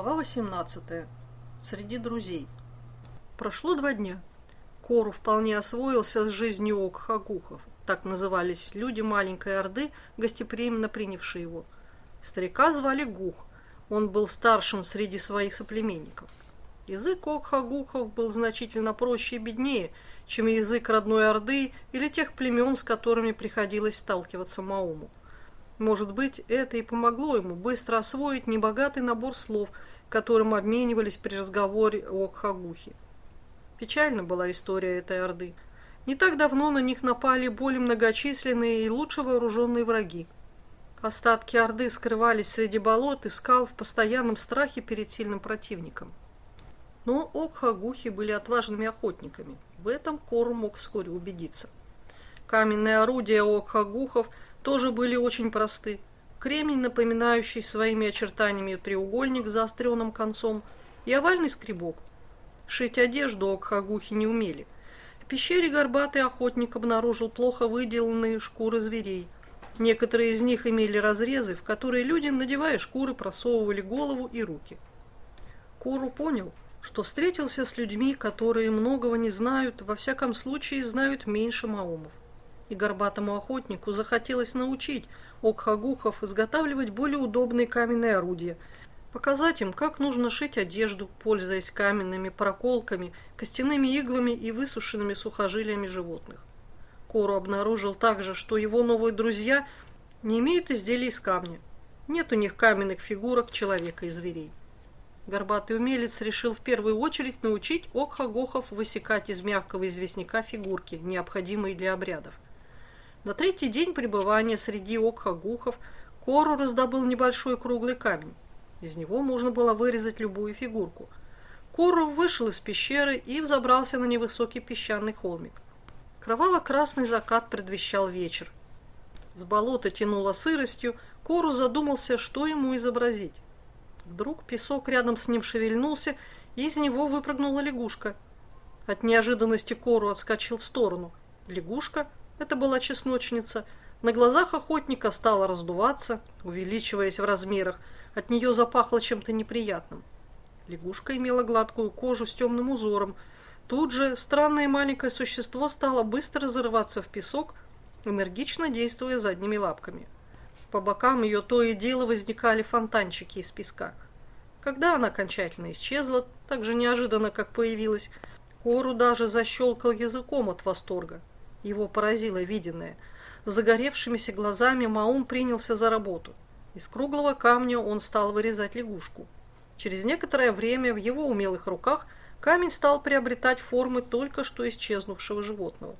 Глава 18. Среди друзей. Прошло два дня. Кору вполне освоился с жизнью окхагухов. Так назывались люди маленькой орды, гостеприимно принявшие его. Старика звали Гух. Он был старшим среди своих соплеменников. Язык окхагухов был значительно проще и беднее, чем язык родной орды или тех племен, с которыми приходилось сталкиваться Мауму. Может быть, это и помогло ему быстро освоить небогатый набор слов, которым обменивались при разговоре о Кхагухе. Печальна была история этой орды. Не так давно на них напали более многочисленные и лучше вооруженные враги. Остатки Орды скрывались среди болот и скал в постоянном страхе перед сильным противником. Но Окхагухи были отважными охотниками. В этом Кору мог вскоре убедиться. Каменные орудия Окхагухов – тоже были очень просты. Кремень, напоминающий своими очертаниями треугольник с заостренным концом, и овальный скребок. Шить одежду окхагухи не умели. В пещере горбатый охотник обнаружил плохо выделанные шкуры зверей. Некоторые из них имели разрезы, в которые люди, надевая шкуры, просовывали голову и руки. Куру понял, что встретился с людьми, которые многого не знают, во всяком случае знают меньше маумов и горбатому охотнику захотелось научить окхагухов изготавливать более удобные каменные орудия, показать им, как нужно шить одежду, пользуясь каменными проколками, костяными иглами и высушенными сухожилиями животных. Кору обнаружил также, что его новые друзья не имеют изделий из камня. Нет у них каменных фигурок человека и зверей. Горбатый умелец решил в первую очередь научить окхагохов высекать из мягкого известняка фигурки, необходимые для обрядов. На третий день пребывания среди окхагухов Кору раздобыл небольшой круглый камень. Из него можно было вырезать любую фигурку. Кору вышел из пещеры и взобрался на невысокий песчаный холмик. Кроваво-красный закат предвещал вечер. С болота тянуло сыростью, Кору задумался, что ему изобразить. Вдруг песок рядом с ним шевельнулся, и из него выпрыгнула лягушка. От неожиданности Кору отскочил в сторону. Лягушка это была чесночница, на глазах охотника стала раздуваться, увеличиваясь в размерах, от нее запахло чем-то неприятным. Лягушка имела гладкую кожу с темным узором. Тут же странное маленькое существо стало быстро зарываться в песок, энергично действуя задними лапками. По бокам ее то и дело возникали фонтанчики из песка. Когда она окончательно исчезла, так же неожиданно, как появилась, Кору даже защелкал языком от восторга. Его поразило виденное. С загоревшимися глазами Маум принялся за работу. Из круглого камня он стал вырезать лягушку. Через некоторое время в его умелых руках камень стал приобретать формы только что исчезнувшего животного.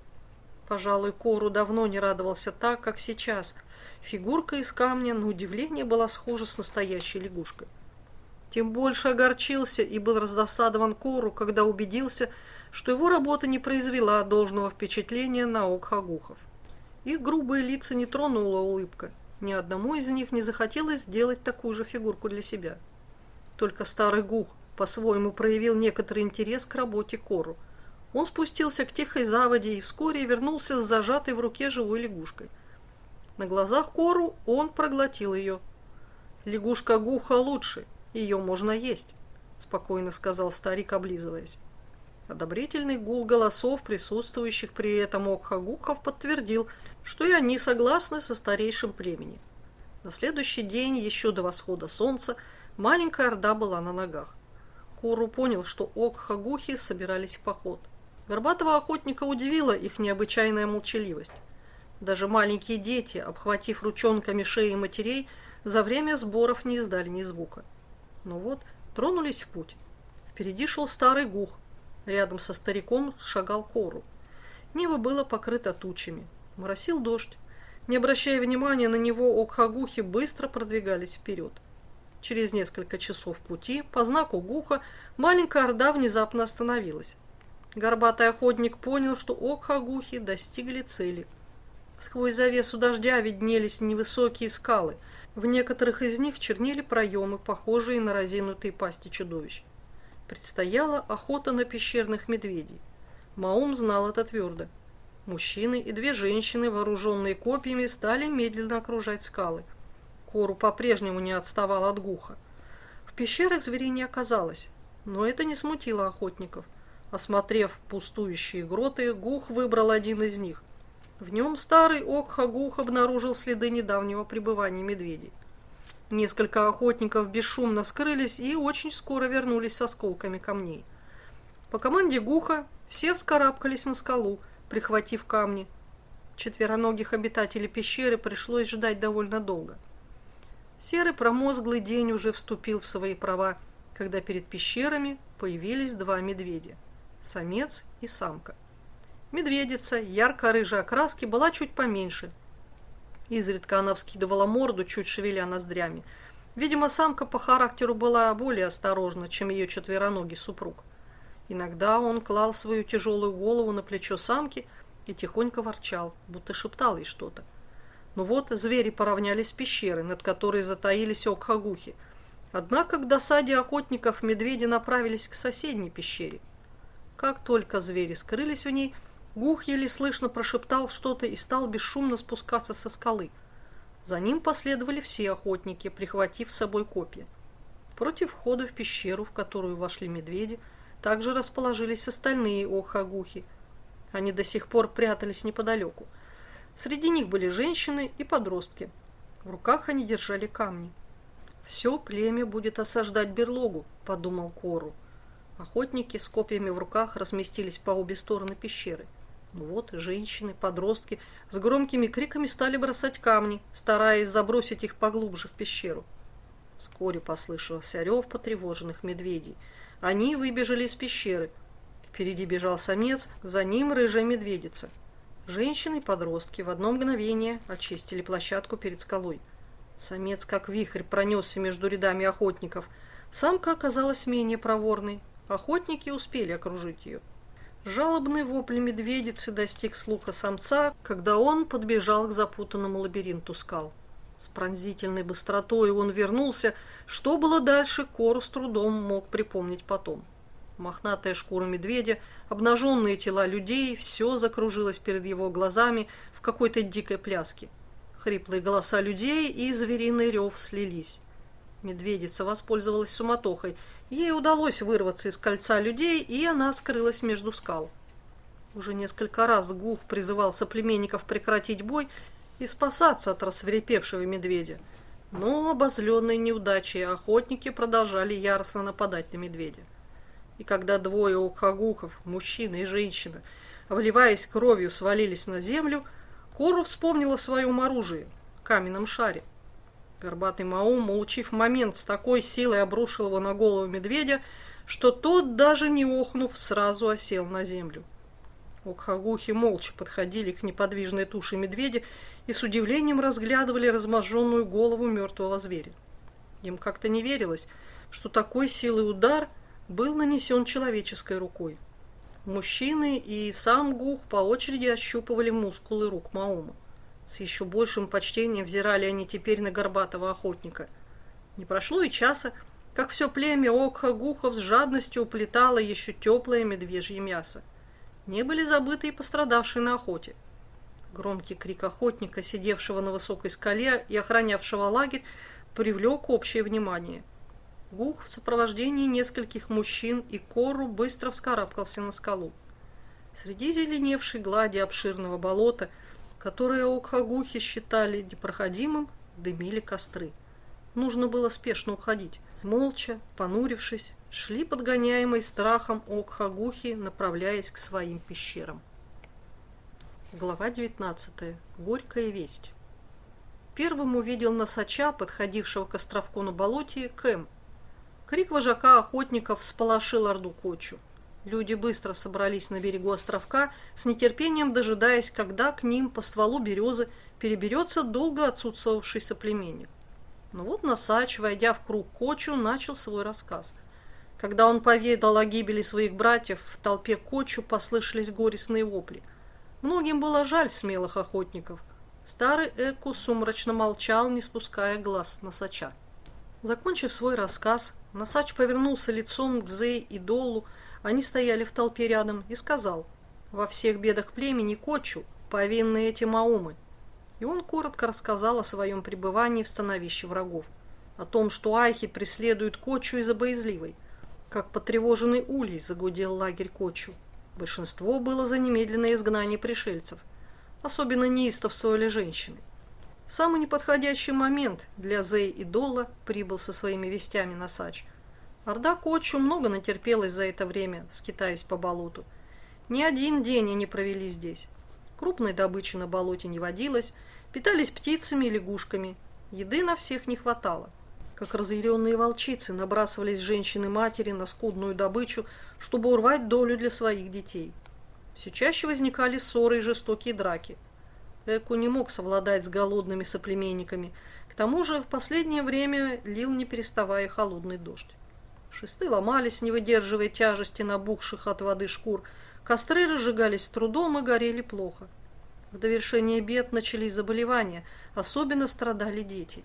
Пожалуй, Кору давно не радовался так, как сейчас. Фигурка из камня, на удивление, была схожа с настоящей лягушкой. Тем больше огорчился и был раздосадован Кору, когда убедился, что его работа не произвела должного впечатления на окхагухов. Их грубые лица не тронула улыбка. Ни одному из них не захотелось сделать такую же фигурку для себя. Только старый гух по-своему проявил некоторый интерес к работе Кору. Он спустился к тихой заводе и вскоре вернулся с зажатой в руке живой лягушкой. На глазах Кору он проглотил ее. «Лягушка Гуха лучше, ее можно есть», — спокойно сказал старик, облизываясь. Одобрительный гул голосов, присутствующих при этом Окхагухов, подтвердил, что и они согласны со старейшим племени. На следующий день, еще до восхода солнца, маленькая орда была на ногах. Куру понял, что Окхагухи собирались в поход. Горбатого охотника удивила их необычайная молчаливость. Даже маленькие дети, обхватив ручонками шеи матерей, за время сборов не издали ни звука. Но вот тронулись в путь. Впереди шел старый гух, Рядом со стариком шагал Кору. Небо было покрыто тучами. Моросил дождь. Не обращая внимания на него, окхагухи быстро продвигались вперед. Через несколько часов пути, по знаку Гуха, маленькая орда внезапно остановилась. Горбатый охотник понял, что окхагухи достигли цели. Сквозь завесу дождя виднелись невысокие скалы. В некоторых из них чернели проемы, похожие на разинутые пасти чудовищ. Предстояла охота на пещерных медведей. Маум знал это твердо. Мужчины и две женщины, вооруженные копьями, стали медленно окружать скалы. Кору по-прежнему не отставал от гуха. В пещерах зверей не оказалось, но это не смутило охотников. Осмотрев пустующие гроты, Гух выбрал один из них. В нем старый Окха-Гух обнаружил следы недавнего пребывания медведей. Несколько охотников бесшумно скрылись и очень скоро вернулись с осколками камней. По команде Гуха все вскарабкались на скалу, прихватив камни. Четвероногих обитателей пещеры пришлось ждать довольно долго. Серый промозглый день уже вступил в свои права, когда перед пещерами появились два медведя – самец и самка. Медведица ярко-рыжей окраски была чуть поменьше. Изредка она вскидывала морду, чуть шевеля ноздрями. Видимо, самка по характеру была более осторожна, чем ее четвероногий супруг. Иногда он клал свою тяжелую голову на плечо самки и тихонько ворчал, будто шептал ей что-то. Но ну вот звери поравнялись с пещерой, над которой затаились окхагухи. Однако к досаде охотников медведи направились к соседней пещере. Как только звери скрылись в ней, Гух еле слышно прошептал что-то и стал бесшумно спускаться со скалы. За ним последовали все охотники, прихватив с собой копья. Против входа в пещеру, в которую вошли медведи, также расположились остальные охагухи. Они до сих пор прятались неподалеку. Среди них были женщины и подростки. В руках они держали камни. «Все племя будет осаждать берлогу», — подумал Кору. Охотники с копьями в руках разместились по обе стороны пещеры. Вот, женщины, подростки с громкими криками стали бросать камни, стараясь забросить их поглубже в пещеру. Вскоре послышался рев потревоженных медведей. Они выбежали из пещеры. Впереди бежал самец, за ним рыжая медведица. Женщины и подростки в одно мгновение очистили площадку перед скалой. Самец, как вихрь, пронесся между рядами охотников. Самка оказалась менее проворной. Охотники успели окружить ее. Жалобный вопль медведицы достиг слуха самца, когда он подбежал к запутанному лабиринту скал. С пронзительной быстротой он вернулся. Что было дальше, Кор с трудом мог припомнить потом. Мохнатая шкура медведя, обнаженные тела людей, все закружилось перед его глазами в какой-то дикой пляске. Хриплые голоса людей и звериный рев слились. Медведица воспользовалась суматохой – Ей удалось вырваться из кольца людей, и она скрылась между скал. Уже несколько раз Гух призывал соплеменников прекратить бой и спасаться от рассверепевшего медведя. Но обозленные неудачей охотники продолжали яростно нападать на медведя. И когда двое укхагухов, мужчина и женщина, вливаясь кровью, свалились на землю, Кору вспомнила о своем оружии – каменном шаре – Горбатый Маум, улучив момент, с такой силой обрушил его на голову медведя, что тот, даже не охнув, сразу осел на землю. Окхагухи молча подходили к неподвижной туше медведя и с удивлением разглядывали разможженную голову мертвого зверя. Им как-то не верилось, что такой силой удар был нанесен человеческой рукой. Мужчины и сам Гух по очереди ощупывали мускулы рук Маума. С еще большим почтением взирали они теперь на горбатого охотника. Не прошло и часа, как все племя Окха-Гухов с жадностью уплетало еще теплое медвежье мясо. Не были забыты и пострадавшие на охоте. Громкий крик охотника, сидевшего на высокой скале и охранявшего лагерь, привлек общее внимание. Гух в сопровождении нескольких мужчин и Кору быстро вскарабкался на скалу. Среди зеленевшей глади обширного болота – которые окхагухи считали непроходимым, дымили костры. Нужно было спешно уходить. Молча, понурившись, шли подгоняемые страхом окхагухи, направляясь к своим пещерам. Глава 19. Горькая весть. Первым увидел носача, подходившего к островку на болоте, Кэм. Крик вожака охотников сполошил орду кочу. Люди быстро собрались на берегу островка, с нетерпением дожидаясь, когда к ним по стволу березы переберется долго отсутствовавший соплеменник. Но вот Носач, войдя в круг Кочу, начал свой рассказ. Когда он поведал о гибели своих братьев, в толпе Кочу послышались горестные вопли. Многим было жаль смелых охотников. Старый Эку сумрачно молчал, не спуская глаз с Носача. Закончив свой рассказ, Носач повернулся лицом к Зей и Долу, они стояли в толпе рядом и сказал, «Во всех бедах племени Кочу повинны эти маумы». И он коротко рассказал о своем пребывании в становище врагов. о том, что Айхи преследуют Кочу из-за боязливой. Как потревоженный улей загудел лагерь Кочу. Большинство было за немедленное изгнание пришельцев. Особенно неистовствовали женщины. В самый неподходящий момент для Зей и Долла прибыл со своими вестями на Сач. Орда Кочу много натерпелась за это время, скитаясь по болоту. Ни один день они провели здесь. Крупной добычи на болоте не водилось, питались птицами и лягушками. Еды на всех не хватало. Как разъяренные волчицы набрасывались женщины-матери на скудную добычу, чтобы урвать долю для своих детей. Все чаще возникали ссоры и жестокие драки. Эку не мог совладать с голодными соплеменниками. К тому же в последнее время лил не переставая холодный дождь. Шесты ломались, не выдерживая тяжести набухших от воды шкур. Костры разжигались с трудом и горели плохо. В довершение бед начались заболевания, особенно страдали дети.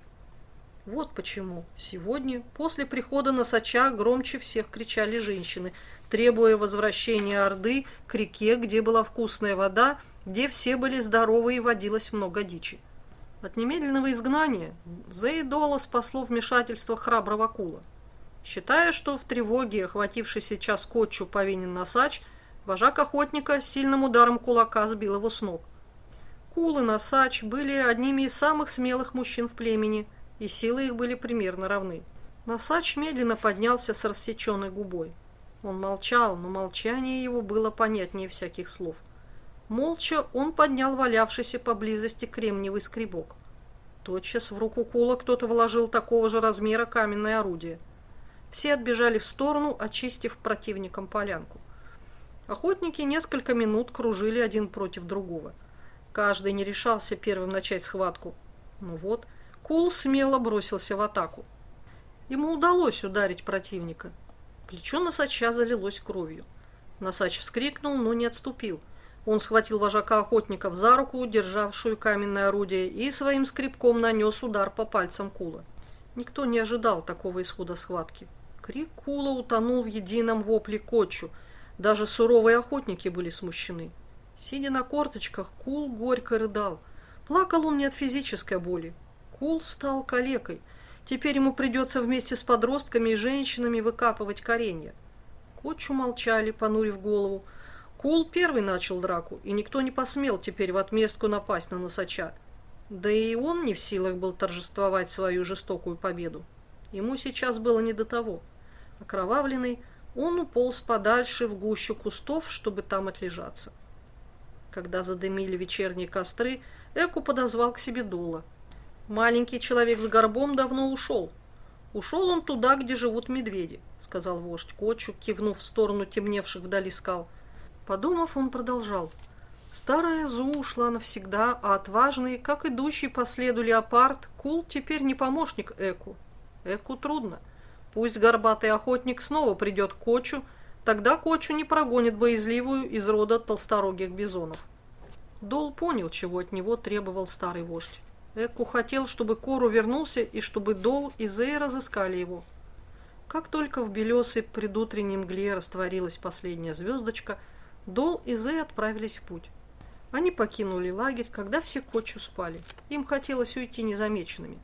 Вот почему сегодня, после прихода на громче всех кричали женщины, требуя возвращения Орды к реке, где была вкусная вода, где все были здоровы и водилось много дичи. От немедленного изгнания Зейдола спасло вмешательство храброго Кула. Считая, что в тревоге, охвативший сейчас Котчу, повинен Насач, вожак охотника сильным ударом кулака сбил его с ног. Кул и Насач были одними из самых смелых мужчин в племени – и силы их были примерно равны. Носач медленно поднялся с рассеченной губой. Он молчал, но молчание его было понятнее всяких слов. Молча он поднял валявшийся поблизости кремниевый скребок. Тотчас в руку Кула кто-то вложил такого же размера каменное орудие. Все отбежали в сторону, очистив противникам полянку. Охотники несколько минут кружили один против другого. Каждый не решался первым начать схватку. Ну вот, Кул смело бросился в атаку. Ему удалось ударить противника. Плечо Носача залилось кровью. Носач вскрикнул, но не отступил. Он схватил вожака охотников за руку, державшую каменное орудие, и своим скребком нанес удар по пальцам Кула. Никто не ожидал такого исхода схватки. Крик Кула утонул в едином вопле Кочу. Даже суровые охотники были смущены. Сидя на корточках, Кул горько рыдал. Плакал он не от физической боли. Кул стал калекой. Теперь ему придется вместе с подростками и женщинами выкапывать коренья. Кочу молчали, понурив голову. Кул первый начал драку, и никто не посмел теперь в отместку напасть на носача. Да и он не в силах был торжествовать свою жестокую победу. Ему сейчас было не до того. Окровавленный, он уполз подальше в гущу кустов, чтобы там отлежаться. Когда задымили вечерние костры, Эку подозвал к себе Дула. Маленький человек с горбом давно ушел. Ушел он туда, где живут медведи, сказал вождь Кочу, кивнув в сторону темневших вдали скал. Подумав, он продолжал. Старая Зу ушла навсегда, а отважный, как идущий по следу леопард, Кул теперь не помощник Эку. Эку трудно. Пусть горбатый охотник снова придет к Кочу, тогда Кочу не прогонит боязливую из рода толсторогих бизонов. Дол понял, чего от него требовал старый вождь. Эку хотел, чтобы Кору вернулся и чтобы Дол и Зей разыскали его. Как только в белесой предутренней мгле растворилась последняя звездочка, Дол и Зей отправились в путь. Они покинули лагерь, когда все кочу спали. Им хотелось уйти незамеченными.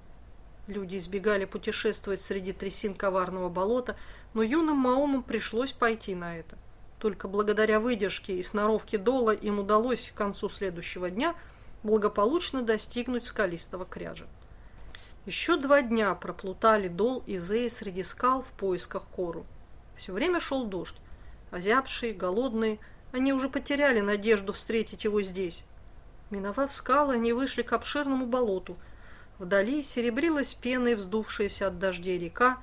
Люди избегали путешествовать среди трясин коварного болота, но юным Маомам пришлось пойти на это. Только благодаря выдержке и сноровке Дола им удалось к концу следующего дня – благополучно достигнуть скалистого кряжа. Еще два дня проплутали Дол и Зей среди скал в поисках Кору. Все время шел дождь. Озябшие, голодные, они уже потеряли надежду встретить его здесь. Миновав скалы, они вышли к обширному болоту. Вдали серебрилась пеной вздувшаяся от дождей река,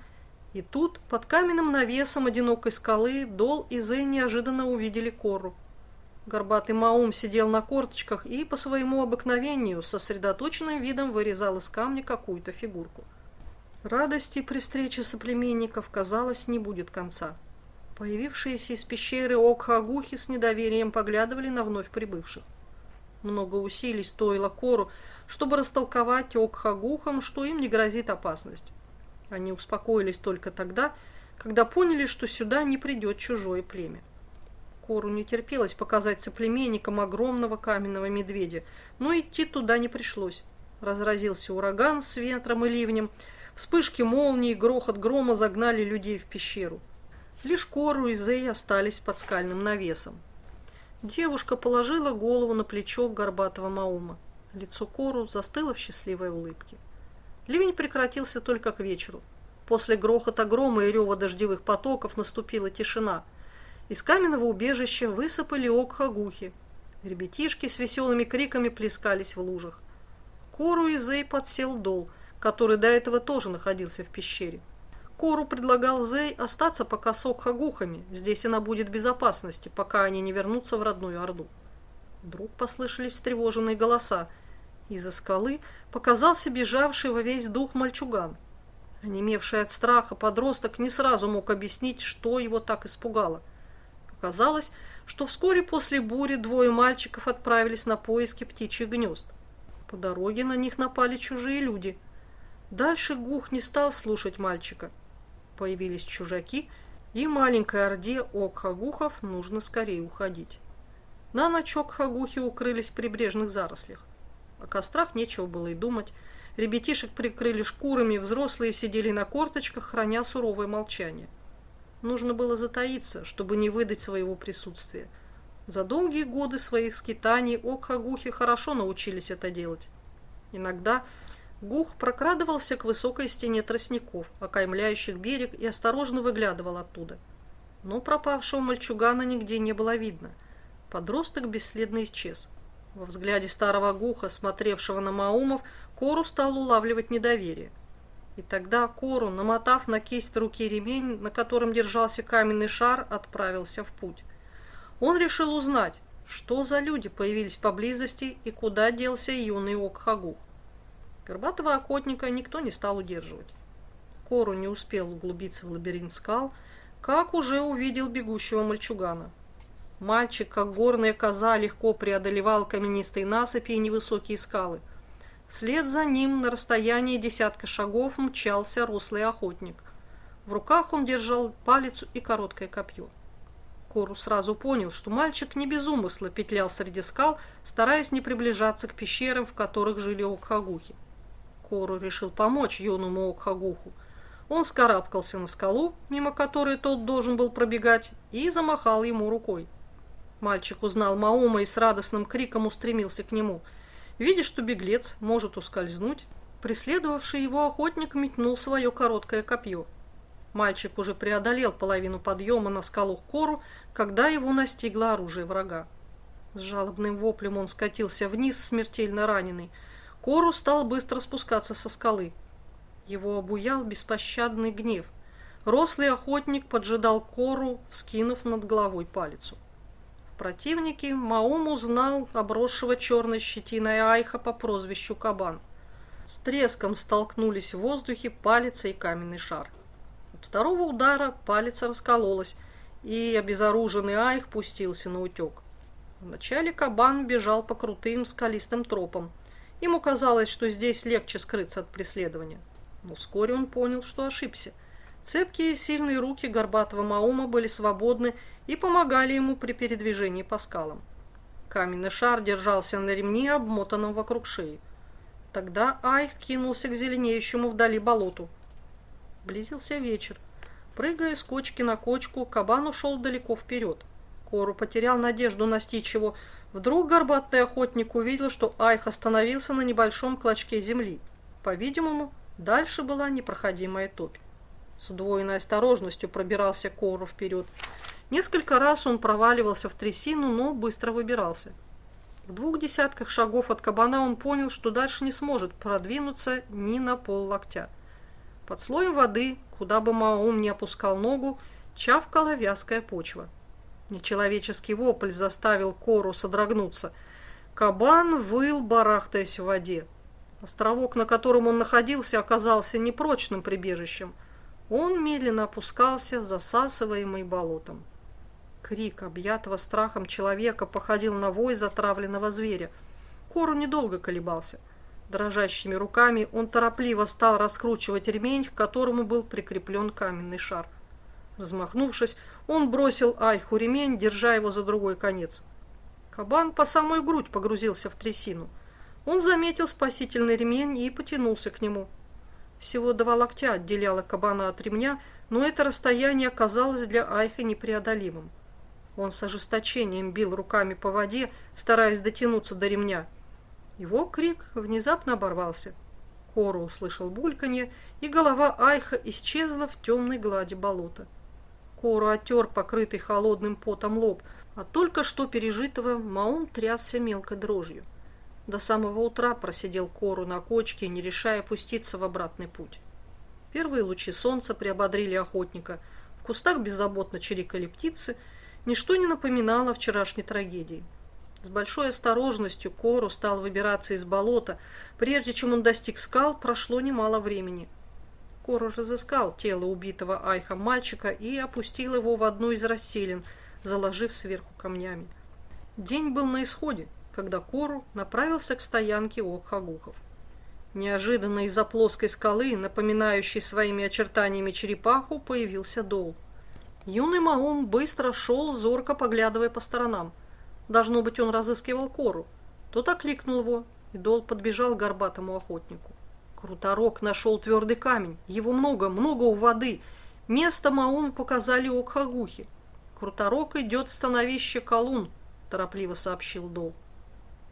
и тут, под каменным навесом одинокой скалы, Дол и Зей неожиданно увидели Кору. Горбатый Маум сидел на корточках и, по своему обыкновению, сосредоточенным видом вырезал из камня какую-то фигурку. Радости при встрече соплеменников, казалось, не будет конца. Появившиеся из пещеры Окхагухи с недоверием поглядывали на вновь прибывших. Много усилий стоило Кору, чтобы растолковать Окхагухам, что им не грозит опасность. Они успокоились только тогда, когда поняли, что сюда не придет чужое племя. Кору не терпелось показать соплеменникам огромного каменного медведя, но идти туда не пришлось. Разразился ураган с ветром и ливнем. Вспышки молнии и грохот грома загнали людей в пещеру. Лишь Кору и Зей остались под скальным навесом. Девушка положила голову на плечо горбатого Маума. Лицо Кору застыло в счастливой улыбке. Ливень прекратился только к вечеру. После грохота грома и рева дождевых потоков наступила тишина. Из каменного убежища высыпали окхагухи. Ребятишки с веселыми криками плескались в лужах. Кору и Зей подсел дол, который до этого тоже находился в пещере. Кору предлагал Зей остаться пока с окхагухами. Здесь она будет в безопасности, пока они не вернутся в родную Орду. Вдруг послышались встревоженные голоса. Из-за скалы показался бежавший во весь дух мальчуган. Онемевший от страха подросток не сразу мог объяснить, что его так испугало. Оказалось, что вскоре после бури двое мальчиков отправились на поиски птичьих гнезд. По дороге на них напали чужие люди. Дальше Гух не стал слушать мальчика. Появились чужаки, и маленькой орде Окхагухов нужно скорее уходить. На ночь Окхагухи укрылись в прибрежных зарослях. О кострах нечего было и думать. Ребятишек прикрыли шкурами, взрослые сидели на корточках, храня суровое молчание. Нужно было затаиться, чтобы не выдать своего присутствия. За долгие годы своих скитаний Окхагухи хорошо научились это делать. Иногда Гух прокрадывался к высокой стене тростников, окаймляющих берег, и осторожно выглядывал оттуда. Но пропавшего мальчугана нигде не было видно. Подросток бесследно исчез. Во взгляде старого Гуха, смотревшего на Маумов, Кору стал улавливать недоверие. И тогда Кору, намотав на кисть руки ремень, на котором держался каменный шар, отправился в путь. Он решил узнать, что за люди появились поблизости и куда делся юный Окхагух. Горбатого охотника никто не стал удерживать. Кору не успел углубиться в лабиринт скал, как уже увидел бегущего мальчугана. Мальчик, как горная коза, легко преодолевал каменистые насыпи и невысокие скалы. Вслед за ним на расстоянии десятка шагов мчался рослый охотник. В руках он держал палицу и короткое копье. Кору сразу понял, что мальчик не без умысла петлял среди скал, стараясь не приближаться к пещерам, в которых жили Окхагухи. Кору решил помочь юному Окхагуху. Он скарабкался на скалу, мимо которой тот должен был пробегать, и замахал ему рукой. Мальчик узнал Маума и с радостным криком устремился к нему. Видя, что беглец может ускользнуть, преследовавший его охотник метнул свое короткое копье. Мальчик уже преодолел половину подъема на скалу Кору, когда его настигло оружие врага. С жалобным воплем он скатился вниз, смертельно раненый. Кору стал быстро спускаться со скалы. Его обуял беспощадный гнев. Рослый охотник поджидал Кору, вскинув над головой палицу противники, Маум узнал обросшего черной щетиной Айха по прозвищу Кабан. С треском столкнулись в воздухе палец и каменный шар. От второго удара палец раскололась, и обезоруженный Айх пустился на утек. Вначале Кабан бежал по крутым скалистым тропам. Ему казалось, что здесь легче скрыться от преследования. Но вскоре он понял, что ошибся – Цепкие сильные руки горбатого Маума были свободны и помогали ему при передвижении по скалам. Каменный шар держался на ремне, обмотанном вокруг шеи. Тогда Айх кинулся к зеленеющему вдали болоту. Близился вечер. Прыгая с кочки на кочку, кабан ушел далеко вперед. Кору потерял надежду настичь его. Вдруг горбатый охотник увидел, что Айх остановился на небольшом клочке земли. По-видимому, дальше была непроходимая топь. С удвоенной осторожностью пробирался Кору вперед. Несколько раз он проваливался в трясину, но быстро выбирался. В двух десятках шагов от кабана он понял, что дальше не сможет продвинуться ни на пол локтя. Под слоем воды, куда бы Маум не опускал ногу, чавкала вязкая почва. Нечеловеческий вопль заставил Кору содрогнуться. Кабан выл, барахтаясь в воде. Островок, на котором он находился, оказался непрочным прибежищем – он медленно опускался, засасываемый болотом. Крик, объятого страхом человека, походил на вой затравленного зверя. Кору недолго колебался. Дрожащими руками он торопливо стал раскручивать ремень, к которому был прикреплен каменный шар. Размахнувшись, он бросил Айху ремень, держа его за другой конец. Кабан по самой грудь погрузился в трясину. Он заметил спасительный ремень и потянулся к нему. Всего два локтя отделяло кабана от ремня, но это расстояние оказалось для Айха непреодолимым. Он с ожесточением бил руками по воде, стараясь дотянуться до ремня. Его крик внезапно оборвался. Кору услышал бульканье, и голова Айха исчезла в темной глади болота. Кору оттер покрытый холодным потом лоб, а только что пережитого Маун трясся мелкой дрожью. До самого утра просидел Кору на кочке, не решая пуститься в обратный путь. Первые лучи солнца приободрили охотника. В кустах беззаботно чирикали птицы. Ничто не напоминало вчерашней трагедии. С большой осторожностью Кору стал выбираться из болота. Прежде чем он достиг скал, прошло немало времени. Кору разыскал тело убитого Айха мальчика и опустил его в одну из расселин, заложив сверху камнями. День был на исходе, когда Кору направился к стоянке Окхагухов. Неожиданно из-за плоской скалы, напоминающей своими очертаниями черепаху, появился Дол. Юный Маум быстро шел, зорко поглядывая по сторонам – Должно быть, он разыскивал кору. Тот окликнул его, и Дол подбежал к горбатому охотнику. Круторок нашел твердый камень. Его много, много у воды. Место Маум показали Окхагухи. Круторок идет в становище Колун, торопливо сообщил Дол.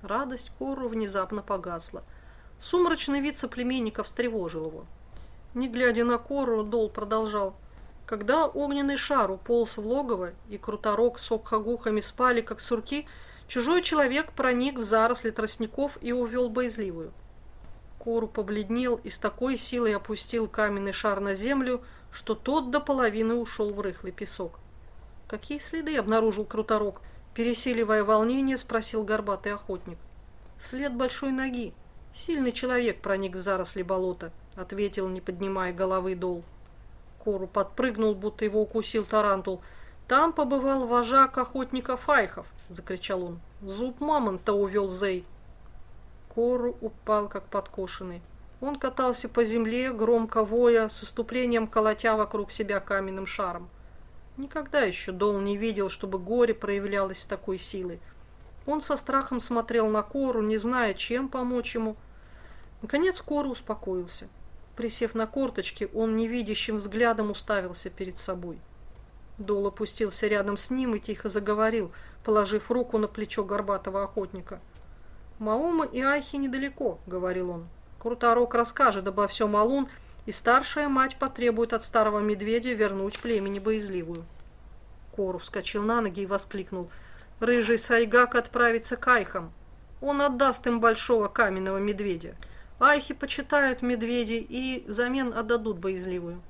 Радость Кору внезапно погасла. Сумрачный вид соплеменника встревожил его. Не глядя на Кору, Дол продолжал. Когда огненный шар уполз в логово, и круторок с окхагухами спали, как сурки, чужой человек проник в заросли тростников и увел боязливую. Кору побледнел и с такой силой опустил каменный шар на землю, что тот до половины ушел в рыхлый песок. Какие следы обнаружил круторок? Пересиливая волнение, спросил горбатый охотник. След большой ноги. Сильный человек проник в заросли болота, ответил, не поднимая головы дол. Кору подпрыгнул, будто его укусил тарантул. «Там побывал вожак охотников Айхов!» — закричал он. «Зуб мамонта увел Зей!» Кору упал, как подкошенный. Он катался по земле, громко воя, с иступлением колотя вокруг себя каменным шаром. Никогда еще Дол не видел, чтобы горе проявлялось с такой силой. Он со страхом смотрел на Кору, не зная, чем помочь ему. Наконец Кору успокоился. Присев на корточки, он невидящим взглядом уставился перед собой. Дол опустился рядом с ним и тихо заговорил, положив руку на плечо горбатого охотника. «Маома и Айхи недалеко», — говорил он. «Круторок расскажет обо всем Алун, и старшая мать потребует от старого медведя вернуть племени боязливую». Кору вскочил на ноги и воскликнул. «Рыжий Сайгак отправится к Айхам. Он отдаст им большого каменного медведя». Айхи почитают медведей и взамен отдадут боязливую.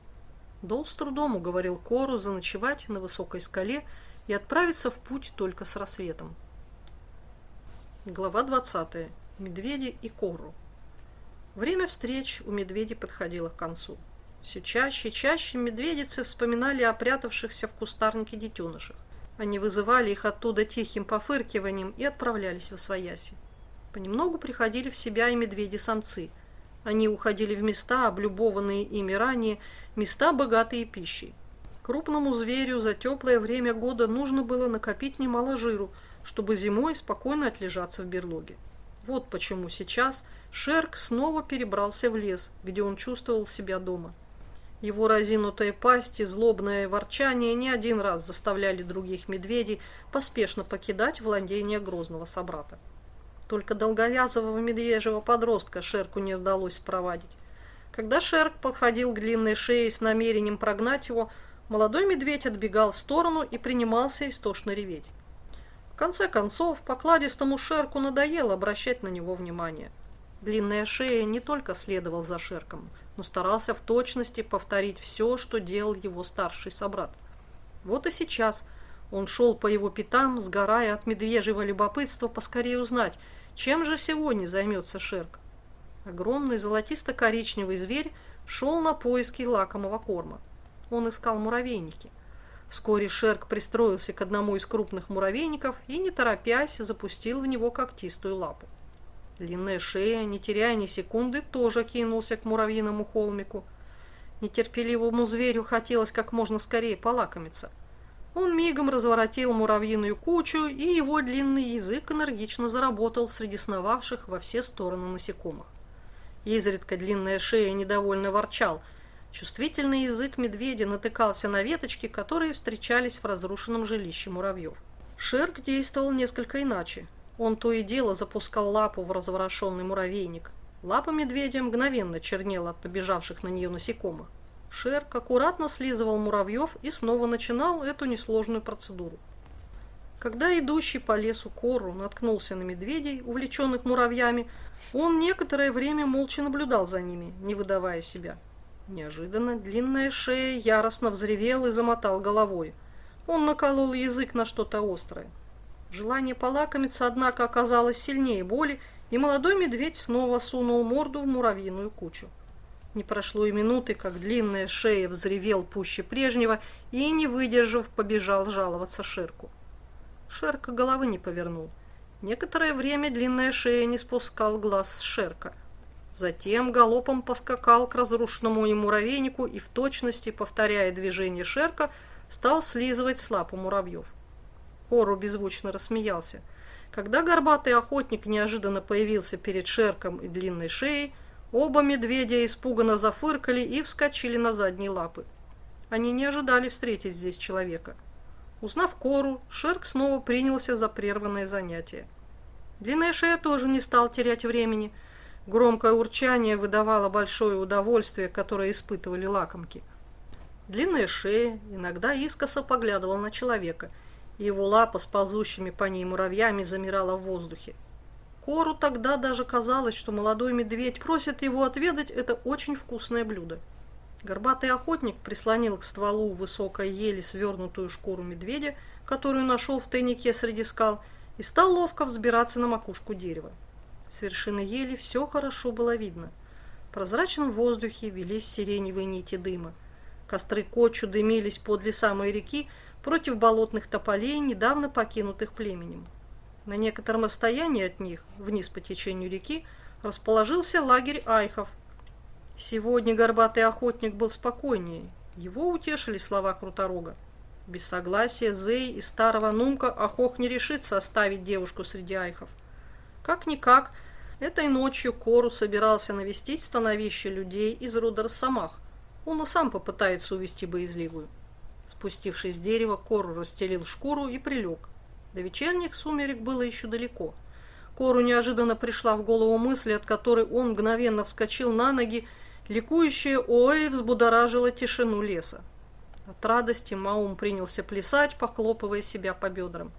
Дол с трудом уговорил Кору заночевать на высокой скале и отправиться в путь только с рассветом. Глава 20. Медведи и Кору. Время встреч у медведей подходило к концу. Все чаще и чаще медведицы вспоминали о прятавшихся в кустарнике детенышах. Они вызывали их оттуда тихим пофыркиванием и отправлялись в освояси. Понемногу приходили в себя и медведи-самцы. Они уходили в места, облюбованные ими ранее, места, богатые пищей. Крупному зверю за теплое время года нужно было накопить немало жиру, чтобы зимой спокойно отлежаться в берлоге. Вот почему сейчас Шерк снова перебрался в лес, где он чувствовал себя дома. Его разинутые пасти, злобное ворчание не один раз заставляли других медведей поспешно покидать владение грозного собрата. Только долговязого медвежьего подростка Шерку не удалось спровадить. Когда Шерк подходил к длинной шее с намерением прогнать его, молодой медведь отбегал в сторону и принимался истошно реветь. В конце концов, покладистому Шерку надоело обращать на него внимание. Длинная шея не только следовал за Шерком, но старался в точности повторить все, что делал его старший собрат. Вот и сейчас он шел по его пятам, сгорая от медвежьего любопытства поскорее узнать, чем же сегодня займется Шерк. Огромный золотисто-коричневый зверь шел на поиски лакомого корма. Он искал муравейники. Вскоре Шерк пристроился к одному из крупных муравейников и, не торопясь, запустил в него когтистую лапу. Длинная шея, не теряя ни секунды, тоже кинулся к муравьиному холмику. Нетерпеливому зверю хотелось как можно скорее полакомиться – он мигом разворотил муравьиную кучу, и его длинный язык энергично заработал среди сновавших во все стороны насекомых. Изредка длинная шея недовольно ворчал. Чувствительный язык медведя натыкался на веточки, которые встречались в разрушенном жилище муравьев. Шерк действовал несколько иначе. Он то и дело запускал лапу в разворошенный муравейник. Лапа медведя мгновенно чернела от набежавших на нее насекомых. Шерк аккуратно слизывал муравьев и снова начинал эту несложную процедуру. Когда идущий по лесу Кору наткнулся на медведей, увлеченных муравьями, он некоторое время молча наблюдал за ними, не выдавая себя. Неожиданно длинная шея яростно взревел и замотал головой. Он наколол язык на что-то острое. Желание полакомиться, однако, оказалось сильнее боли, и молодой медведь снова сунул морду в муравьиную кучу. Не прошло и минуты, как длинная шея взревел пуще прежнего и, не выдержав, побежал жаловаться Шерку. Шерка головы не повернул. Некоторое время длинная шея не спускал глаз с Шерка. Затем галопом поскакал к разрушенному ему муравейнику и в точности, повторяя движение Шерка, стал слизывать с лапу муравьев. Кору беззвучно рассмеялся. Когда горбатый охотник неожиданно появился перед шерком и длинной шеей, оба медведя испуганно зафыркали и вскочили на задние лапы. Они не ожидали встретить здесь человека. Узнав Кору, Шерк снова принялся за прерванное занятие. Длинная шея тоже не стал терять времени. Громкое урчание выдавало большое удовольствие, которое испытывали лакомки. Длинная шея иногда искоса поглядывал на человека – его лапа с ползущими по ней муравьями замирала в воздухе. Кору тогда даже казалось, что молодой медведь просит его отведать это очень вкусное блюдо. Горбатый охотник прислонил к стволу высокой ели свернутую шкуру медведя, которую нашел в тайнике среди скал, и стал ловко взбираться на макушку дерева. С вершины ели все хорошо было видно. В прозрачном воздухе велись сиреневые нити дыма. Костры кочу дымились подле самой реки, против болотных тополей, недавно покинутых племенем. На некотором расстоянии от них, вниз по течению реки, расположился лагерь айхов. Сегодня горбатый охотник был спокойнее. Его утешили слова Круторога. Без согласия Зей и старого Нумка Ахох не решится оставить девушку среди айхов. Как-никак, этой ночью Кору собирался навестить становище людей из рода Росомах. Он и сам попытается увести боязливую. Спустившись с дерева, Кору расстелил шкуру и прилег. До вечерних сумерек было еще далеко. Кору неожиданно пришла в голову мысль, от которой он мгновенно вскочил на ноги, ликующая «Ой!» взбудоражила тишину леса. От радости Маум принялся плясать, похлопывая себя по бедрам.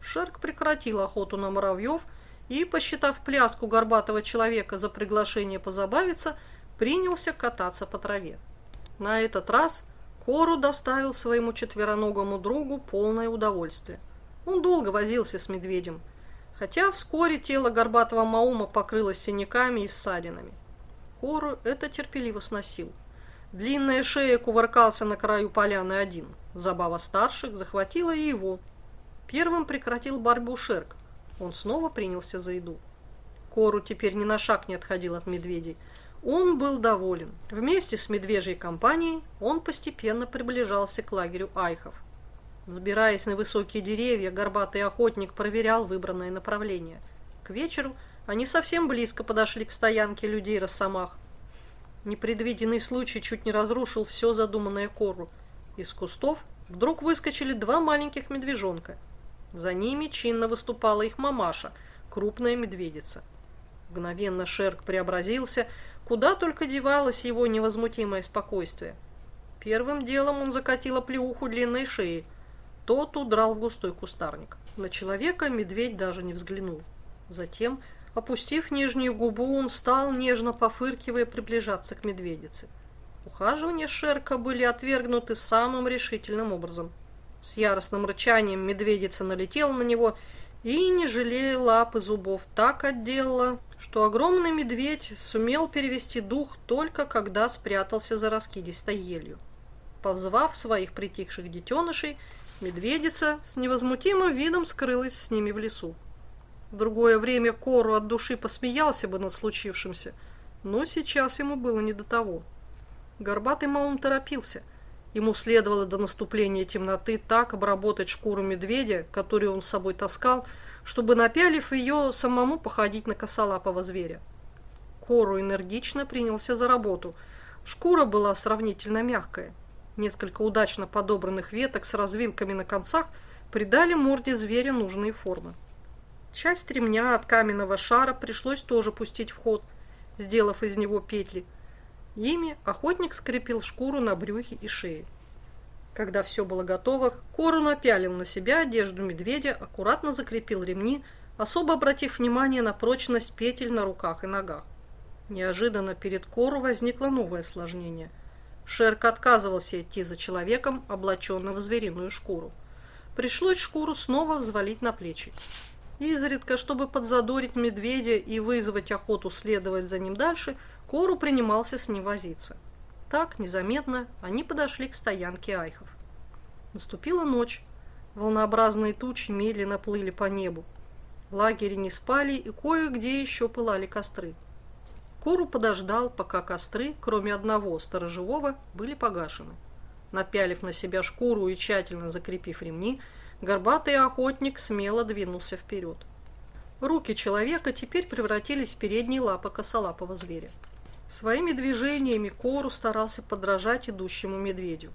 Шерк прекратил охоту на муравьев и, посчитав пляску горбатого человека за приглашение позабавиться, принялся кататься по траве. На этот раз – Кору доставил своему четвероногому другу полное удовольствие. Он долго возился с медведем, хотя вскоре тело горбатого Маума покрылось синяками и ссадинами. Кору это терпеливо сносил. Длинная шея кувыркался на краю поляны один. Забава старших захватила и его. Первым прекратил борьбу Шерк. Он снова принялся за еду. Кору теперь ни на шаг не отходил от медведей – он был доволен. Вместе с медвежьей компанией он постепенно приближался к лагерю айхов. Взбираясь на высокие деревья, горбатый охотник проверял выбранное направление. К вечеру они совсем близко подошли к стоянке людей-росомах. Непредвиденный случай чуть не разрушил все задуманное кору. Из кустов вдруг выскочили два маленьких медвежонка. За ними чинно выступала их мамаша, крупная медведица. Мгновенно Шерк преобразился, Куда только девалось его невозмутимое спокойствие. Первым делом он закатил оплеуху длинной шеи. Тот удрал в густой кустарник. На человека медведь даже не взглянул. Затем, опустив нижнюю губу, он стал, нежно пофыркивая, приближаться к медведице. Ухаживания Шерка были отвергнуты самым решительным образом. С яростным рычанием медведица налетела на него и, не жалея лап и зубов, так отделала, что огромный медведь сумел перевести дух только когда спрятался за раскидистой елью. Повзвав своих притихших детенышей, медведица с невозмутимым видом скрылась с ними в лесу. В другое время Кору от души посмеялся бы над случившимся, но сейчас ему было не до того. Горбатый Маум торопился. Ему следовало до наступления темноты так обработать шкуру медведя, которую он с собой таскал, чтобы, напялив ее, самому походить на косолапого зверя. Кору энергично принялся за работу. Шкура была сравнительно мягкая. Несколько удачно подобранных веток с развилками на концах придали морде зверя нужные формы. Часть ремня от каменного шара пришлось тоже пустить в ход, сделав из него петли. Ими охотник скрепил шкуру на брюхе и шее. Когда все было готово, Кору напялил на себя одежду медведя, аккуратно закрепил ремни, особо обратив внимание на прочность петель на руках и ногах. Неожиданно перед Кору возникло новое осложнение. Шерк отказывался идти за человеком, облаченным в звериную шкуру. Пришлось шкуру снова взвалить на плечи. Изредка, чтобы подзадорить медведя и вызвать охоту следовать за ним дальше, Кору принимался с ним возиться. Так, незаметно, они подошли к стоянке айхов. Наступила ночь. Волнообразные тучи медленно плыли по небу. В лагере не спали и кое-где еще пылали костры. Кору подождал, пока костры, кроме одного сторожевого, были погашены. Напялив на себя шкуру и тщательно закрепив ремни, горбатый охотник смело двинулся вперед. Руки человека теперь превратились в передние лапы косолапого зверя. Своими движениями Кору старался подражать идущему медведю.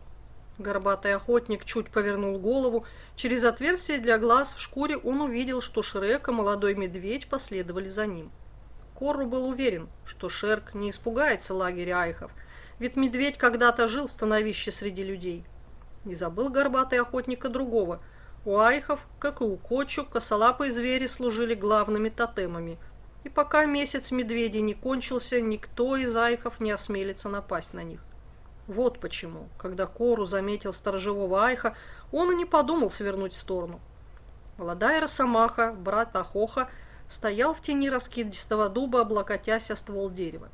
Горбатый охотник чуть повернул голову. Через отверстие для глаз в шкуре он увидел, что Шрек и молодой медведь последовали за ним. Кору был уверен, что Шерк не испугается лагеря айхов, ведь медведь когда-то жил в становище среди людей. Не забыл горбатый охотника другого. У айхов, как и у кочу, косолапые звери служили главными тотемами – и пока месяц медведей не кончился, никто из айхов не осмелится напасть на них. Вот почему, когда Кору заметил сторожевого айха, он и не подумал свернуть в сторону. Молодая росомаха, брат Ахоха, стоял в тени раскидистого дуба, облокотясь о ствол дерева.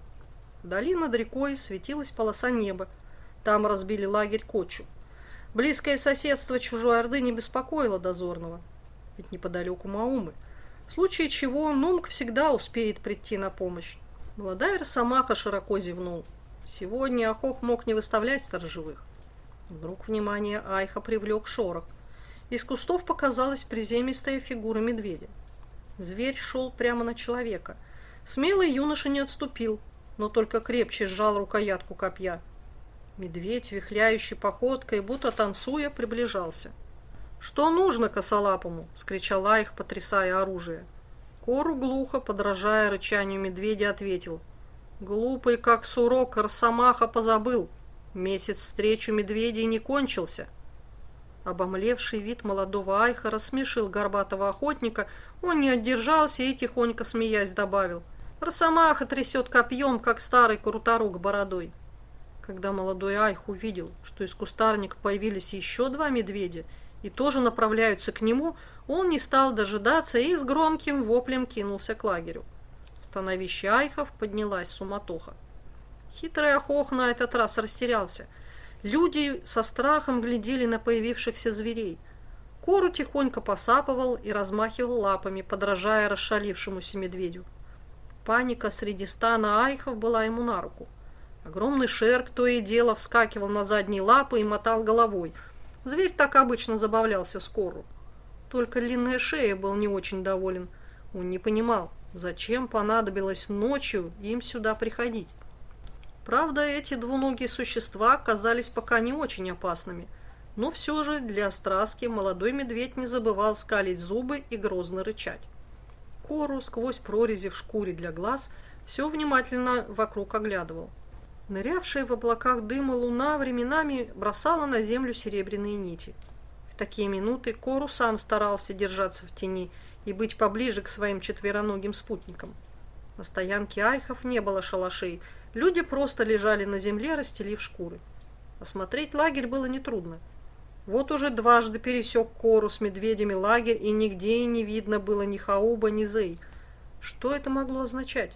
Вдали над рекой светилась полоса неба. Там разбили лагерь Кочу. Близкое соседство чужой орды не беспокоило дозорного. Ведь неподалеку Маумы – в случае чего Нумк всегда успеет прийти на помощь. Молодая росомаха широко зевнул. Сегодня Ахох мог не выставлять сторожевых. Вдруг внимание Айха привлек шорох. Из кустов показалась приземистая фигура медведя. Зверь шел прямо на человека. Смелый юноша не отступил, но только крепче сжал рукоятку копья. Медведь, вихляющий походкой, будто танцуя, приближался. — «Что нужно косолапому?» — скричал Айх, потрясая оружие. Кору глухо, подражая рычанию медведя, ответил. «Глупый, как сурок, Росомаха позабыл. Месяц встречу медведей не кончился». Обомлевший вид молодого Айха рассмешил горбатого охотника, он не отдержался и, тихонько смеясь, добавил. «Росомаха трясет копьем, как старый круторук бородой». Когда молодой Айх увидел, что из кустарника появились еще два медведя, и тоже направляются к нему, он не стал дожидаться и с громким воплем кинулся к лагерю. В становище Айхов поднялась суматоха. Хитрый Ахох на этот раз растерялся. Люди со страхом глядели на появившихся зверей. Кору тихонько посапывал и размахивал лапами, подражая расшалившемуся медведю. Паника среди стана айхов была ему на руку. Огромный шерк то и дело вскакивал на задние лапы и мотал головой – Зверь так обычно забавлялся с Кору. Только длинная шея был не очень доволен. Он не понимал, зачем понадобилось ночью им сюда приходить. Правда, эти двуногие существа казались пока не очень опасными, но все же для страски молодой медведь не забывал скалить зубы и грозно рычать. Кору сквозь прорези в шкуре для глаз все внимательно вокруг оглядывал. Нырявшая в облаках дыма луна временами бросала на землю серебряные нити. В такие минуты Кору сам старался держаться в тени и быть поближе к своим четвероногим спутникам. На стоянке айхов не было шалашей, люди просто лежали на земле, расстелив шкуры. Осмотреть лагерь было нетрудно. Вот уже дважды пересек Кору с медведями лагерь, и нигде не видно было ни Хауба, ни Зей. Что это могло означать?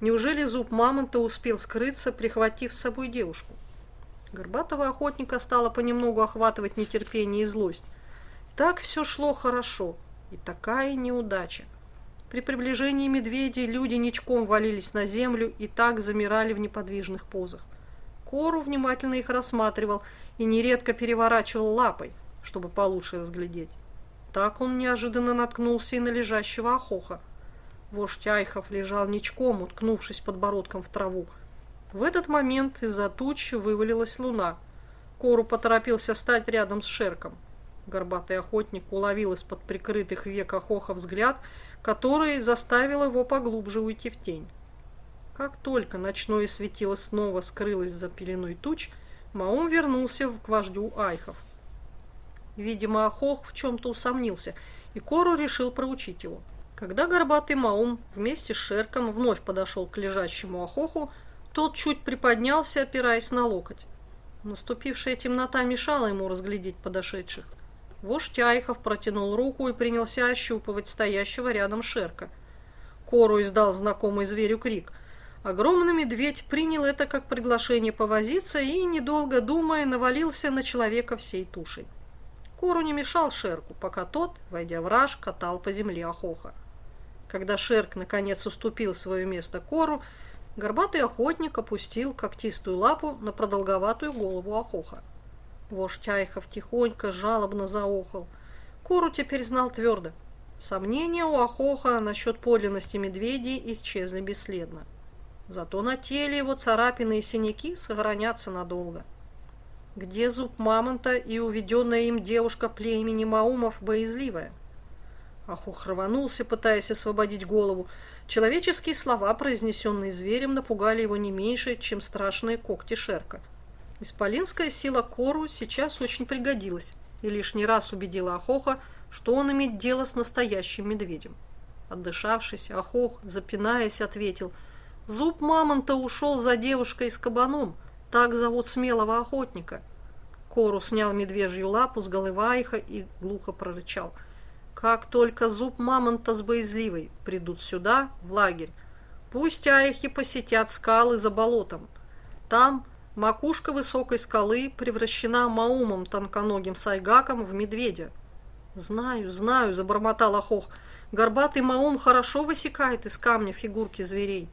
Неужели зуб мамонта успел скрыться, прихватив с собой девушку? Горбатого охотника стало понемногу охватывать нетерпение и злость. Так все шло хорошо, и такая неудача. При приближении медведей люди ничком валились на землю и так замирали в неподвижных позах. Кору внимательно их рассматривал и нередко переворачивал лапой, чтобы получше разглядеть. Так он неожиданно наткнулся и на лежащего охоха. Вождь Айхов лежал ничком, уткнувшись подбородком в траву. В этот момент из-за туч вывалилась луна. Кору поторопился стать рядом с Шерком. Горбатый охотник уловил из-под прикрытых век Ахоха взгляд, который заставил его поглубже уйти в тень. Как только ночное светило снова скрылось за пеленой туч, Маум вернулся к вождю Айхов. Видимо, Ахох в чем-то усомнился, и Кору решил проучить его. Когда горбатый Маум вместе с Шерком вновь подошел к лежащему Ахоху, тот чуть приподнялся, опираясь на локоть. Наступившая темнота мешала ему разглядеть подошедших. Вождь Айхов протянул руку и принялся ощупывать стоящего рядом Шерка. Кору издал знакомый зверю крик. Огромный медведь принял это как приглашение повозиться и, недолго думая, навалился на человека всей тушей. Кору не мешал Шерку, пока тот, войдя в раж, катал по земле Ахоха. Когда Шерк наконец уступил свое место Кору, горбатый охотник опустил когтистую лапу на продолговатую голову Ахоха. Вождь Айхов тихонько, жалобно заохал. Кору теперь знал твердо. Сомнения у Ахоха насчет подлинности медведей исчезли бесследно. Зато на теле его царапины и синяки сохранятся надолго. Где зуб мамонта и уведенная им девушка племени Маумов боязливая? Ахух рванулся, пытаясь освободить голову. Человеческие слова, произнесенные зверем, напугали его не меньше, чем страшные когти Шерка. Исполинская сила Кору сейчас очень пригодилась и лишний раз убедила Ахоха, что он имеет дело с настоящим медведем. Отдышавшись, Ахох, запинаясь, ответил, «Зуб мамонта ушел за девушкой с кабаном, так зовут смелого охотника». Кору снял медвежью лапу с головы Айха и глухо прорычал – как только зуб мамонта с боязливой придут сюда, в лагерь, пусть аихи посетят скалы за болотом. Там макушка высокой скалы превращена маумом тонконогим сайгаком в медведя. «Знаю, знаю», — забормотал Ахох, — «горбатый маум хорошо высекает из камня фигурки зверей».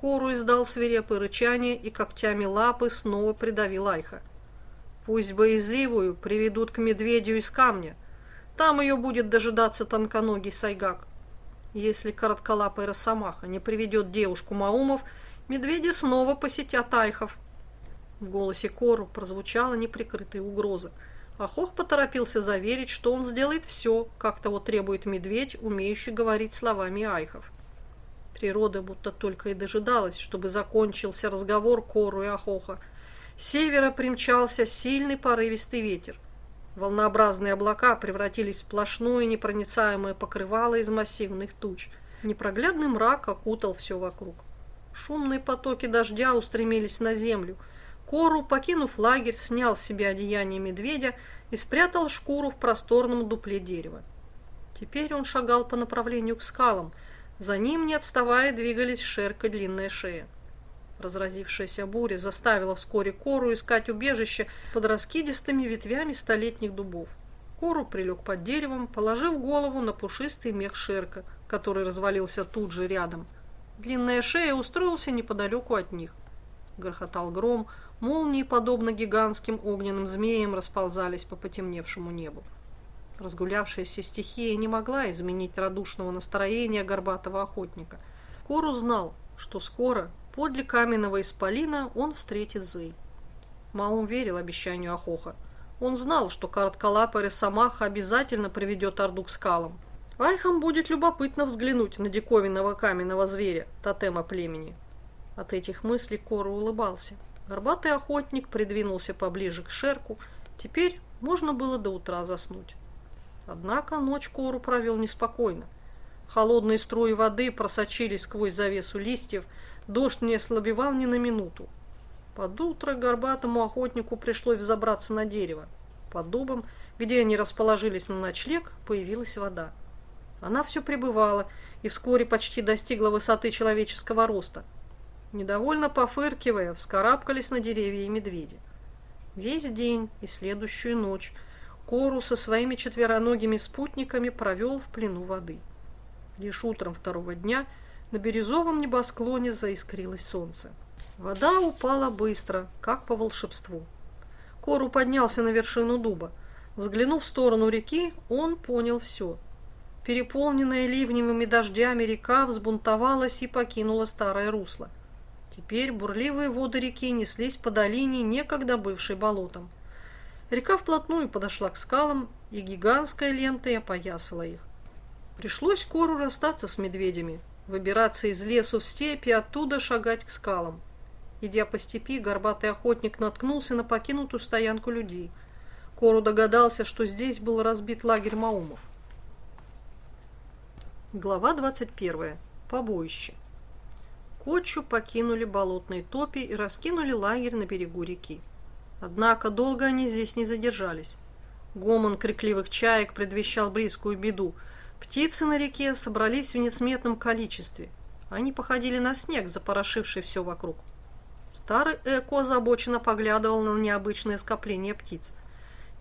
Кору издал свирепое рычание и когтями лапы снова придавил Айха. «Пусть боязливую приведут к медведю из камня. Там ее будет дожидаться тонконогий Сайгак. Если коротколапая росомаха не приведет девушку Маумов, медведи снова посетят Айхов. В голосе Кору прозвучала неприкрытая угроза. Ахох поторопился заверить, что он сделает все, как того требует медведь, умеющий говорить словами Айхов. Природа будто только и дожидалась, чтобы закончился разговор Кору и Ахоха. С севера примчался сильный порывистый ветер. Волнообразные облака превратились в сплошное непроницаемое покрывало из массивных туч. Непроглядный мрак окутал все вокруг. Шумные потоки дождя устремились на землю. Кору, покинув лагерь, снял с себя одеяние медведя и спрятал шкуру в просторном дупле дерева. Теперь он шагал по направлению к скалам. За ним, не отставая, двигались шерка длинная шея. Разразившаяся буря заставила вскоре Кору искать убежище под раскидистыми ветвями столетних дубов. Кору прилег под деревом, положив голову на пушистый мех шерка, который развалился тут же рядом. Длинная шея устроился неподалеку от них. Грохотал гром, молнии, подобно гигантским огненным змеям, расползались по потемневшему небу. Разгулявшаяся стихия не могла изменить радушного настроения горбатого охотника. Кору знал, что скоро Подле каменного исполина он встретит Зэй. Маум верил обещанию Ахоха. Он знал, что коротколапый Росомаха обязательно приведет Орду к скалам. Айхам будет любопытно взглянуть на диковинного каменного зверя, тотема племени. От этих мыслей Кору улыбался. Горбатый охотник придвинулся поближе к Шерку. Теперь можно было до утра заснуть. Однако ночь Кору провел неспокойно. Холодные струи воды просочились сквозь завесу листьев, Дождь не ослабевал ни на минуту. Под утро горбатому охотнику пришлось взобраться на дерево. Под дубом, где они расположились на ночлег, появилась вода. Она все пребывала и вскоре почти достигла высоты человеческого роста. Недовольно пофыркивая, вскарабкались на деревья и медведи. Весь день и следующую ночь Кору со своими четвероногими спутниками провел в плену воды. Лишь утром второго дня – на бирюзовом небосклоне заискрилось солнце. Вода упала быстро, как по волшебству. Кору поднялся на вершину дуба. Взглянув в сторону реки, он понял все. Переполненная ливневыми дождями река взбунтовалась и покинула старое русло. Теперь бурливые воды реки неслись по долине, некогда бывшей болотом. Река вплотную подошла к скалам, и гигантская лента опоясала их. Пришлось Кору расстаться с медведями, выбираться из лесу в степи оттуда шагать к скалам. Идя по степи, горбатый охотник наткнулся на покинутую стоянку людей. Кору догадался, что здесь был разбит лагерь Маумов. Глава 21. Побоище. Кочу покинули болотные топи и раскинули лагерь на берегу реки. Однако долго они здесь не задержались. Гомон крикливых чаек предвещал близкую беду. Птицы на реке собрались в несметном количестве. Они походили на снег, запорошивший все вокруг. Старый Эко озабоченно поглядывал на необычное скопление птиц.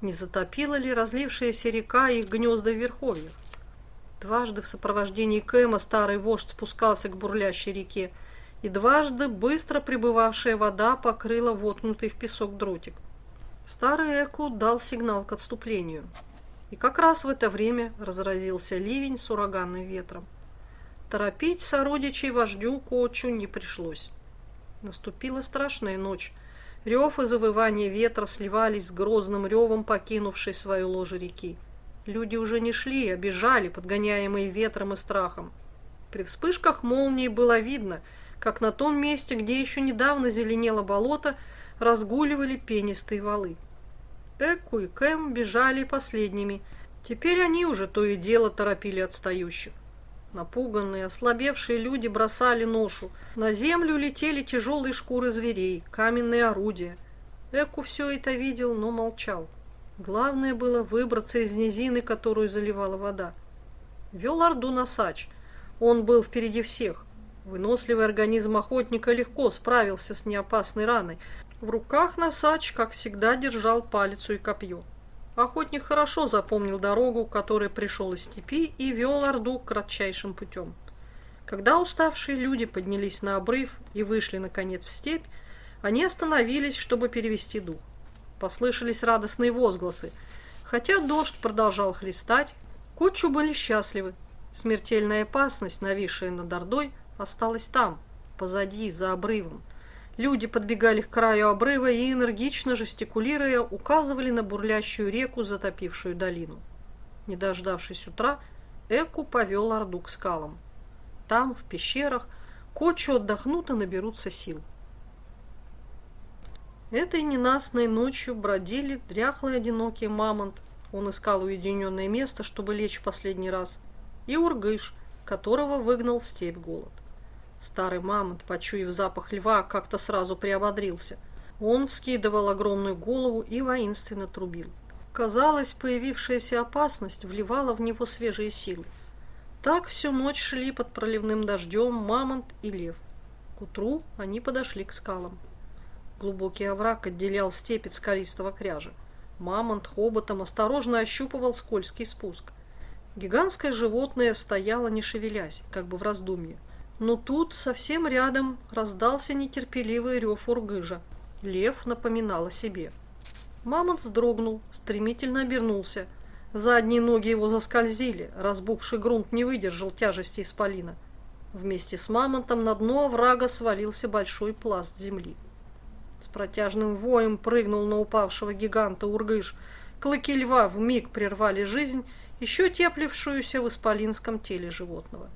Не затопила ли разлившаяся река их гнезда в верховьях? Дважды в сопровождении Кэма старый вождь спускался к бурлящей реке, и дважды быстро прибывавшая вода покрыла воткнутый в песок дротик. Старый Эку дал сигнал к отступлению. И как раз в это время разразился ливень с ураганным ветром. Торопить сородичей вождю Кочу не пришлось. Наступила страшная ночь. Рев и завывание ветра сливались с грозным ревом покинувшей свою ложе реки. Люди уже не шли, а бежали, подгоняемые ветром и страхом. При вспышках молнии было видно, как на том месте, где еще недавно зеленело болото, разгуливали пенистые валы. Эку и Кэм бежали последними. Теперь они уже то и дело торопили отстающих. Напуганные, ослабевшие люди бросали ношу. На землю летели тяжелые шкуры зверей, каменные орудия. Эку все это видел, но молчал. Главное было выбраться из низины, которую заливала вода. Вел Орду Носач. Он был впереди всех. Выносливый организм охотника легко справился с неопасной раной. В руках Носач, как всегда, держал палицу и копье. Охотник хорошо запомнил дорогу, которой пришел из степи, и вел Орду кратчайшим путем. Когда уставшие люди поднялись на обрыв и вышли, наконец, в степь, они остановились, чтобы перевести дух. Послышались радостные возгласы. Хотя дождь продолжал хлестать, Кучу были счастливы. Смертельная опасность, нависшая над Ордой, осталась там, позади, за обрывом. Люди подбегали к краю обрыва и, энергично жестикулируя, указывали на бурлящую реку, затопившую долину. Не дождавшись утра, Эку повел Орду к скалам. Там, в пещерах, Кочу отдохнут и наберутся сил. Этой ненастной ночью бродили дряхлый одинокий мамонт, он искал уединенное место, чтобы лечь в последний раз, и ургыш, которого выгнал в степь голод. Старый мамонт, почуяв запах льва, как-то сразу приободрился. Он вскидывал огромную голову и воинственно трубил. Казалось, появившаяся опасность вливала в него свежие силы. Так всю ночь шли под проливным дождем мамонт и лев. К утру они подошли к скалам. Глубокий овраг отделял степь от скалистого кряжа. Мамонт хоботом осторожно ощупывал скользкий спуск. Гигантское животное стояло, не шевелясь, как бы в раздумье. Но тут, совсем рядом, раздался нетерпеливый рев ургыжа. Лев напоминал о себе. Мамонт вздрогнул, стремительно обернулся. Задние ноги его заскользили, разбухший грунт не выдержал тяжести исполина. Вместе с мамонтом на дно оврага свалился большой пласт земли. С протяжным воем прыгнул на упавшего гиганта Ургыш. Клыки льва вмиг прервали жизнь, еще теплившуюся в исполинском теле животного.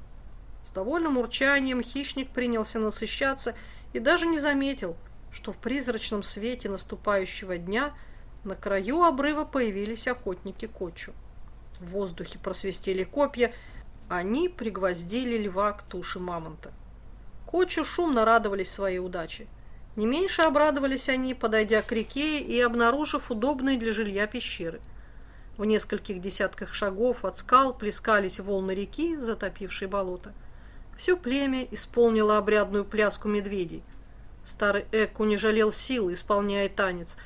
Довольным урчанием хищник принялся насыщаться и даже не заметил, что в призрачном свете наступающего дня на краю обрыва появились охотники Кочу. В воздухе просвистели копья, они пригвоздили льва к туше мамонта. Кочу шумно радовались своей удаче. Не меньше обрадовались они, подойдя к реке и обнаружив удобные для жилья пещеры. В нескольких десятках шагов от скал плескались волны реки, затопившей болото. Все племя исполнило обрядную пляску медведей. Старый Эку не жалел сил, исполняя танец.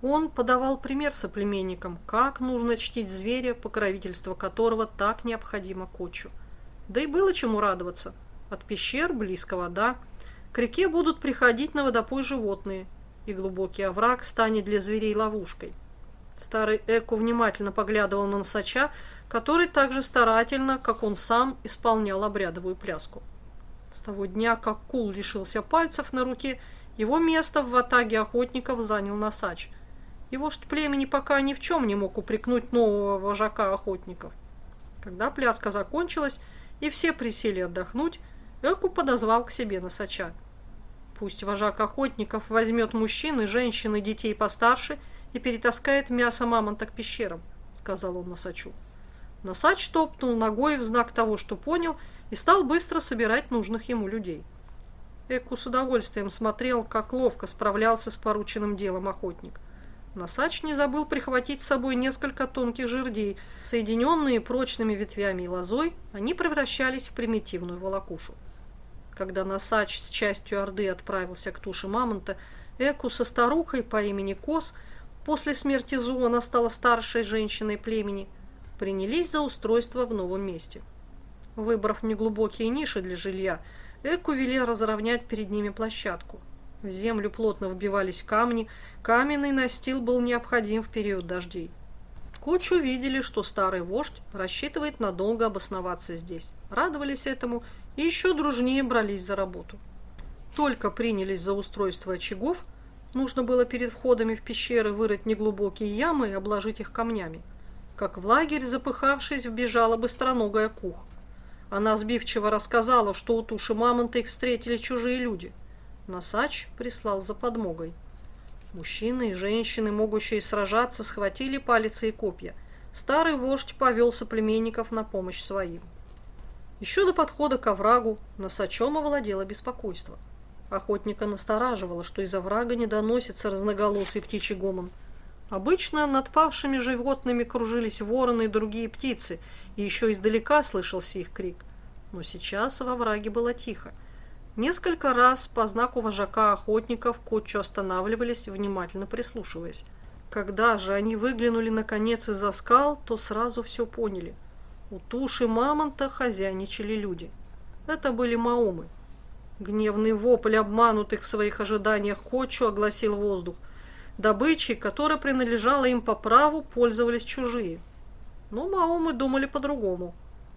Он подавал пример соплеменникам, как нужно чтить зверя, покровительство которого так необходимо кочу. Да и было чему радоваться. От пещер близко вода, к реке будут приходить на водопой животные, и глубокий овраг станет для зверей ловушкой. Старый Эку внимательно поглядывал на носача, который так же старательно, как он сам, исполнял обрядовую пляску. С того дня, как Кул лишился пальцев на руке, его место в ватаге охотников занял Носач. Его вождь племени пока ни в чем не мог упрекнуть нового вожака охотников. Когда пляска закончилась и все присели отдохнуть, Эку подозвал к себе Носача. Пусть вожак охотников возьмет мужчин и женщин и детей постарше и перетаскает мясо мамонта к пещерам, сказал он Носачу. Носач топнул ногой в знак того, что понял, и стал быстро собирать нужных ему людей. Эку с удовольствием смотрел, как ловко справлялся с порученным делом охотник. Носач не забыл прихватить с собой несколько тонких жердей, соединенные прочными ветвями и лозой, они превращались в примитивную волокушу. Когда Носач с частью Орды отправился к туше мамонта, Эку со старухой по имени Кос, после смерти Зуана стала старшей женщиной племени, принялись за устройство в новом месте. Выбрав неглубокие ниши для жилья, Эку вели разровнять перед ними площадку. В землю плотно вбивались камни, каменный настил был необходим в период дождей. Кучу видели, что старый вождь рассчитывает надолго обосноваться здесь. Радовались этому и еще дружнее брались за работу. Только принялись за устройство очагов, нужно было перед входами в пещеры вырыть неглубокие ямы и обложить их камнями. Как в лагерь, запыхавшись, вбежала быстроногая кух. Она сбивчиво рассказала, что у туши мамонта их встретили чужие люди. Носач прислал за подмогой. Мужчины и женщины, могущие сражаться, схватили палицы и копья. Старый вождь повел соплеменников на помощь своим. Еще до подхода к оврагу носачом овладело беспокойство. Охотника настораживало, что из оврага не доносится разноголосый птичий гомон. Обычно над павшими животными кружились вороны и другие птицы, и еще издалека слышался их крик. Но сейчас во враге было тихо. Несколько раз по знаку вожака охотников кучу останавливались, внимательно прислушиваясь. Когда же они выглянули наконец из-за скал, то сразу все поняли – у туши мамонта хозяйничали люди. Это были маумы. Гневный вопль обманутых в своих ожиданиях кочу огласил воздух. Добычей, которая принадлежала им по праву, пользовались чужие. Но маумы думали по-другому.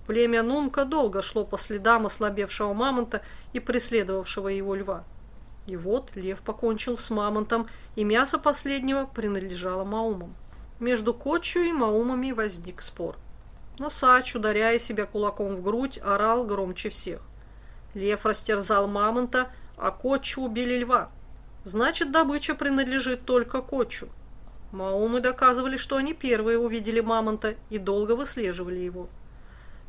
Племя Нумка долго шло по следам ослабевшего мамонта и преследовавшего его льва. И вот лев покончил с мамонтом, и мясо последнего принадлежало маумам. Между Кочу и маумами возник спор – Носач, ударяя себя кулаком в грудь, орал громче всех. Лев растерзал мамонта, а Кочу убили льва. Значит, добыча принадлежит только Кочу. Маумы доказывали, что они первые увидели мамонта и долго выслеживали его.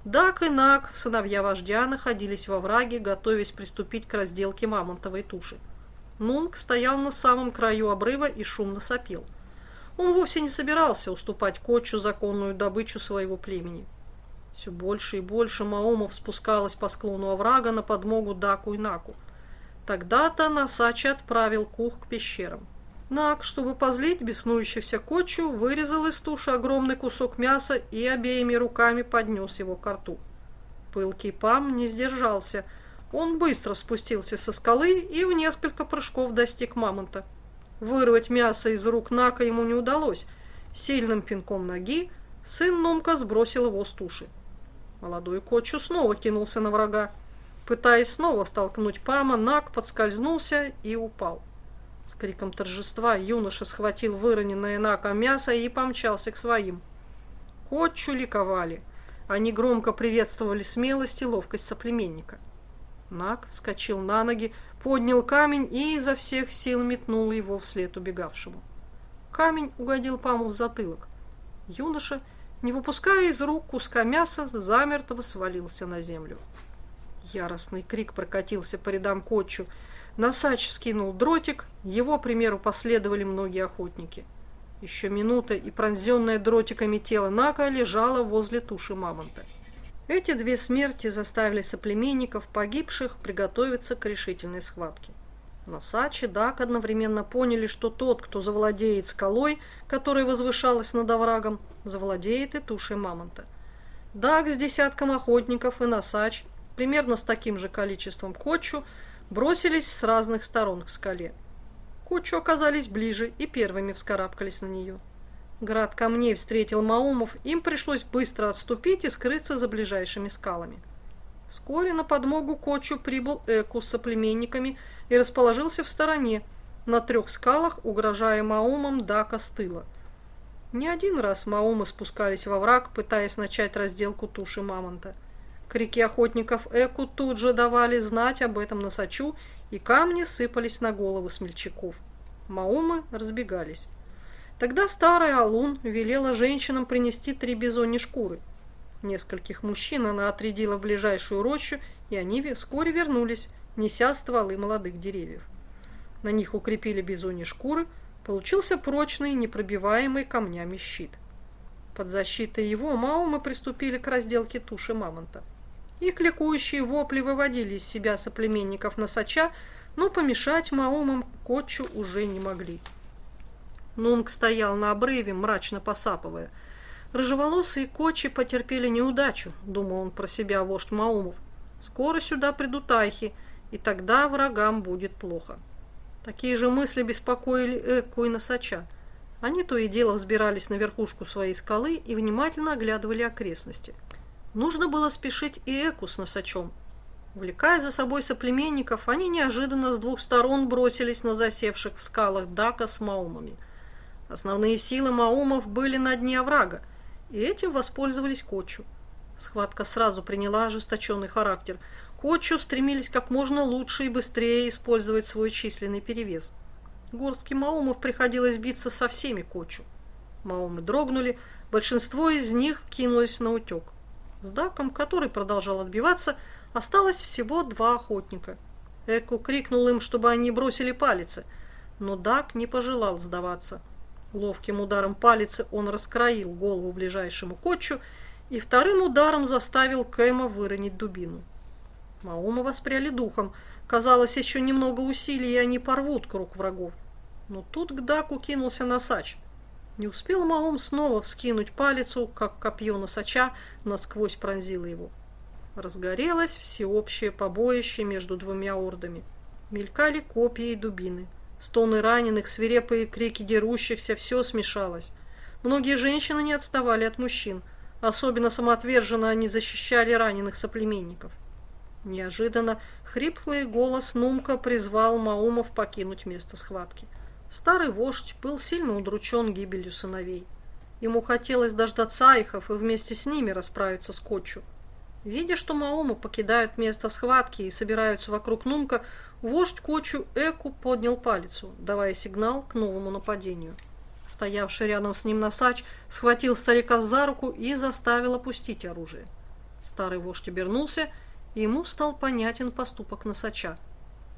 Дак и Нак, сыновья вождя, находились во враге, готовясь приступить к разделке мамонтовой туши. Нунг стоял на самом краю обрыва и шумно сопел. Он вовсе не собирался уступать Кочу законную добычу своего племени. Все больше и больше маомов спускалось по склону оврага на подмогу Даку и Наку. Тогда-то Насачи отправил Кух к пещерам. Нак, чтобы позлить беснующихся Кочу, вырезал из туши огромный кусок мяса и обеими руками поднес его к рту. Пылкий Пам не сдержался. Он быстро спустился со скалы и в несколько прыжков достиг мамонта. Вырвать мясо из рук Нака ему не удалось. Сильным пинком ноги сын Номка сбросил его с туши. Молодой Кочу снова кинулся на врага. Пытаясь снова столкнуть Пама, Нак подскользнулся и упал. С криком торжества юноша схватил выроненное Нака мясо и помчался к своим. Кочу ликовали. Они громко приветствовали смелость и ловкость соплеменника. Нак вскочил на ноги, поднял камень и изо всех сил метнул его вслед убегавшему. Камень угодил Паму в затылок. Юноша, не выпуская из рук куска мяса, замертво свалился на землю. Яростный крик прокатился по рядам Котчу. Носач скинул дротик, его примеру последовали многие охотники. Еще минута, и пронзенное дротиками тело Нака лежало возле туши мамонта. Эти две смерти заставили соплеменников погибших приготовиться к решительной схватке. Носач и Дак одновременно поняли, что тот, кто завладеет скалой, которая возвышалась над оврагом, завладеет и тушей мамонта. Дак с десятком охотников и Носач, примерно с таким же количеством Кочу, бросились с разных сторон к скале. Кочу оказались ближе и первыми вскарабкались на нее. Град камней встретил Маумов, им пришлось быстро отступить и скрыться за ближайшими скалами. Вскоре на подмогу Кочу прибыл Эку с соплеменниками и расположился в стороне, на трех скалах, угрожая Маумам Дака с тыла. Не один раз Маумы спускались во враг, пытаясь начать разделку туши мамонта. Крики охотников Эку тут же давали знать об этом Носачу, и камни сыпались на головы смельчаков. Маумы разбегались. Тогда старая Алун велела женщинам принести три бизони шкуры. Нескольких мужчин она отрядила в ближайшую рощу, и они вскоре вернулись, неся стволы молодых деревьев. На них укрепили бизони шкуры, получился прочный, непробиваемый камнями щит. Под защитой его Маумы приступили к разделке туши мамонта. Их ликующие вопли выводили из себя соплеменников Носача, но помешать Маумам Котчу уже не могли. Нунг стоял на обрыве, мрачно посапывая. Рыжеволосые кочи потерпели неудачу, думал он про себя вождь Маумов. Скоро сюда придут айхи, и тогда врагам будет плохо. Такие же мысли беспокоили Эку и Носача. Они то и дело взбирались на верхушку своей скалы и внимательно оглядывали окрестности. Нужно было спешить и Эку с Носачом. Увлекая за собой соплеменников, они неожиданно с двух сторон бросились на засевших в скалах Дака с Маумами – Основные силы маумов были на дне оврага, и этим воспользовались Кочу. Схватка сразу приняла ожесточенный характер. Кочу стремились как можно лучше и быстрее использовать свой численный перевес. Горстке маумов приходилось биться со всеми Кочу. Маумы дрогнули, большинство из них кинулось на утек. С Даком, который продолжал отбиваться, осталось всего два охотника. Эку крикнул им, чтобы они бросили палицы, но Дак не пожелал сдаваться – Ловким ударом палицы он раскроил голову ближайшему котчу и вторым ударом заставил Кэма выронить дубину. Маума воспряли духом. Казалось, еще немного усилий, и они порвут круг врагов. Но тут к Даку кинулся Носач. Не успел Маум снова вскинуть палицу, как копье Носача насквозь пронзило его. Разгорелось всеобщее побоище между двумя ордами. Мелькали копья и дубины. Стоны раненых, свирепые крики дерущихся, все смешалось. Многие женщины не отставали от мужчин. Особенно самоотверженно они защищали раненых соплеменников. Неожиданно хриплый голос Нумка призвал Маумов покинуть место схватки. Старый вождь был сильно удручен гибелью сыновей. Ему хотелось дождаться Айхов и вместе с ними расправиться с Кочу. Видя, что Маумы покидают место схватки и собираются вокруг Нумка, Вождь Кочу Эку поднял палицу, давая сигнал к новому нападению. Стоявший рядом с ним Носач схватил старика за руку и заставил опустить оружие. Старый вождь обернулся, и ему стал понятен поступок Носача.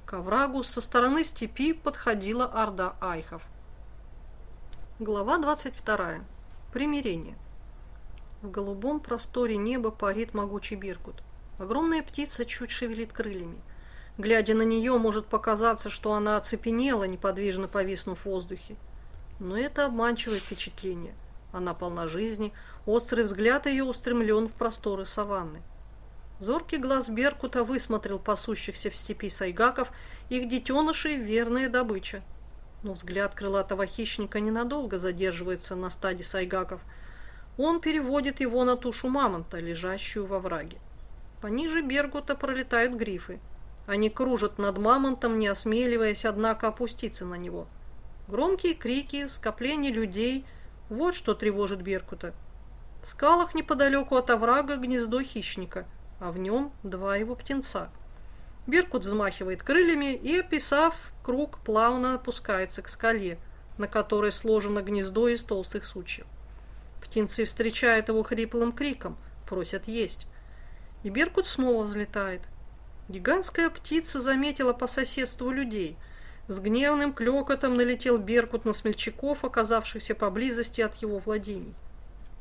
К оврагу со стороны степи подходила орда айхов. Глава 22. Примирение. В голубом просторе неба парит могучий беркут. Огромная птица чуть шевелит крыльями – Глядя на нее, может показаться, что она оцепенела, неподвижно повиснув в воздухе. Но это обманчивое впечатление. Она полна жизни, острый взгляд ее устремлен в просторы саванны. Зоркий глаз Беркута высмотрел пасущихся в степи сайгаков, их детенышей верная добыча. Но взгляд крылатого хищника ненадолго задерживается на стаде сайгаков. Он переводит его на тушу мамонта, лежащую во враге. Пониже Бергута пролетают грифы – они кружат над мамонтом, не осмеливаясь, однако, опуститься на него. Громкие крики, скопление людей – вот что тревожит Беркута. В скалах неподалеку от оврага гнездо хищника, а в нем два его птенца. Беркут взмахивает крыльями и, описав круг, плавно опускается к скале, на которой сложено гнездо из толстых сучьев. Птенцы встречают его хриплым криком, просят есть. И Беркут снова взлетает. Гигантская птица заметила по соседству людей. С гневным клёкотом налетел Беркут на смельчаков, оказавшихся поблизости от его владений.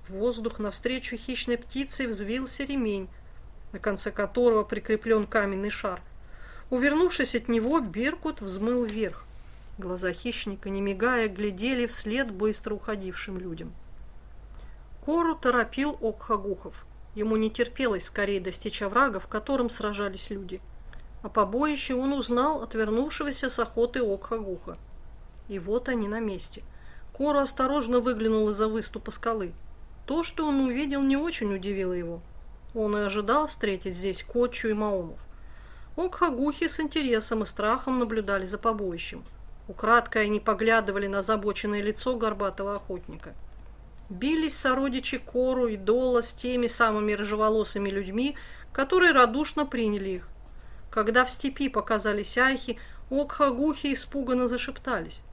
В воздух навстречу хищной птице взвился ремень, на конце которого прикреплен каменный шар. Увернувшись от него, Беркут взмыл вверх. Глаза хищника, не мигая, глядели вслед быстро уходившим людям. Кору торопил Окхагухов. Ему не терпелось скорее достичь оврага, в котором сражались люди. О побоище он узнал от вернувшегося с охоты Окхагуха. И вот они на месте. Кора осторожно выглянул из-за выступа скалы. То, что он увидел, не очень удивило его. Он и ожидал встретить здесь Кочу и Маумов. Окхагухи с интересом и страхом наблюдали за побоищем. Украдкой они поглядывали на забоченное лицо горбатого охотника. Бились сородичи Кору и Дола с теми самыми рыжеволосыми людьми, которые радушно приняли их. Когда в степи показались айхи, Окхагухи испуганно зашептались.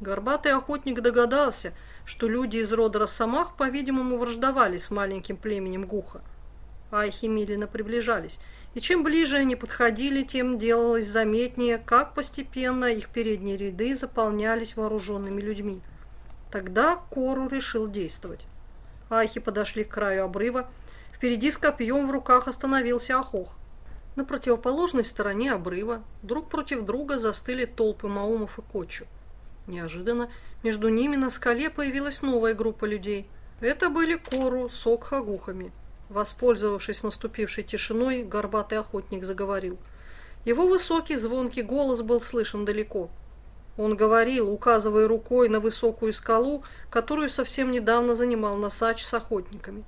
Горбатый охотник догадался, что люди из рода Росомах, по-видимому, враждовали с маленьким племенем Гуха. Айхи медленно приближались, и чем ближе они подходили, тем делалось заметнее, как постепенно их передние ряды заполнялись вооруженными людьми. Тогда Кору решил действовать. Айхи подошли к краю обрыва. Впереди с копьем в руках остановился Ахох. На противоположной стороне обрыва друг против друга застыли толпы Маумов и Кочу. Неожиданно между ними на скале появилась новая группа людей. Это были Кору с Окхагухами. Воспользовавшись наступившей тишиной, горбатый охотник заговорил. Его высокий звонкий голос был слышен далеко. Он говорил, указывая рукой на высокую скалу, которую совсем недавно занимал Носач с охотниками.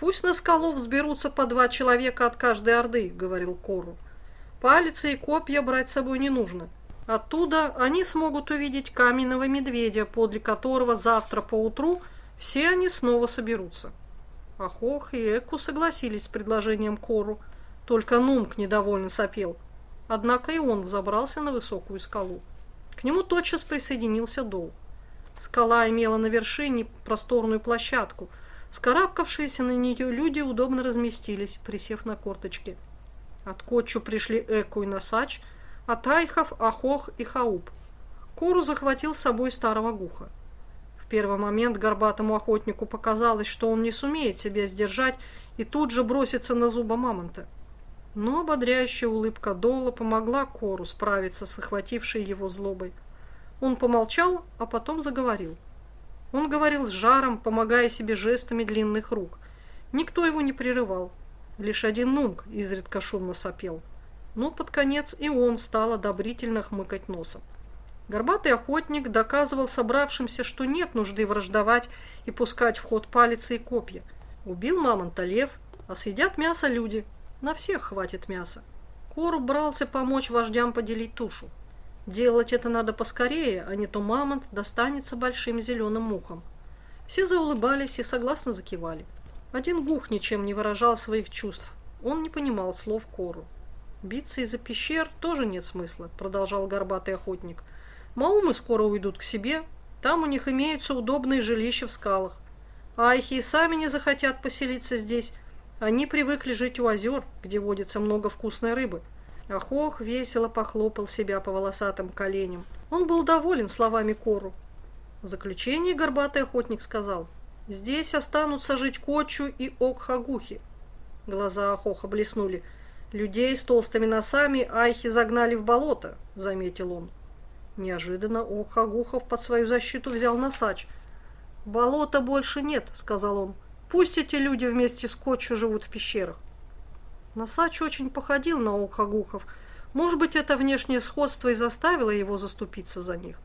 «Пусть на скалу взберутся по два человека от каждой орды», — говорил Кору. «Палицы и копья брать с собой не нужно. Оттуда они смогут увидеть каменного медведя, подле которого завтра поутру все они снова соберутся». Ахох и Эку согласились с предложением Кору, только Нумк недовольно сопел. Однако и он взобрался на высокую скалу. К нему тотчас присоединился Дол. Скала имела на вершине просторную площадку – Скарабкавшиеся на нее люди удобно разместились, присев на корточки. От Кочу пришли Эку и Носач, а Тайхов, Ахох и Хауб. Кору захватил с собой старого гуха. Первый момент горбатому охотнику показалось, что он не сумеет себя сдержать и тут же бросится на зуба мамонта. Но ободряющая улыбка Дола помогла Кору справиться с охватившей его злобой. Он помолчал, а потом заговорил. Он говорил с жаром, помогая себе жестами длинных рук. Никто его не прерывал. Лишь один Нунг изредка шумно сопел. Но под конец и он стал одобрительно хмыкать носом. Горбатый охотник доказывал собравшимся, что нет нужды враждовать и пускать в ход палицы и копья. Убил мамонта лев, а съедят мясо люди. На всех хватит мяса. Кору брался помочь вождям поделить тушу. Делать это надо поскорее, а не то мамонт достанется большим зеленым мухам. Все заулыбались и согласно закивали. Один гух ничем не выражал своих чувств. Он не понимал слов Кору. «Биться из-за пещер тоже нет смысла», — продолжал горбатый охотник. «Маумы скоро уйдут к себе. Там у них имеются удобные жилища в скалах. Айхи и сами не захотят поселиться здесь. Они привыкли жить у озер, где водится много вкусной рыбы. Ахох весело похлопал себя по волосатым коленям. Он был доволен словами Кору. В заключение горбатый охотник сказал, «Здесь останутся жить Кочу и Окхагухи». Глаза Ахоха блеснули. «Людей с толстыми носами Айхи загнали в болото», — заметил он. Неожиданно Окхагухов под свою защиту взял носач. «Болота больше нет», — сказал он. «Пусть эти люди вместе с Кочу живут в пещерах». Носач очень походил на Охагухов. Может быть, это внешнее сходство и заставило его заступиться за них.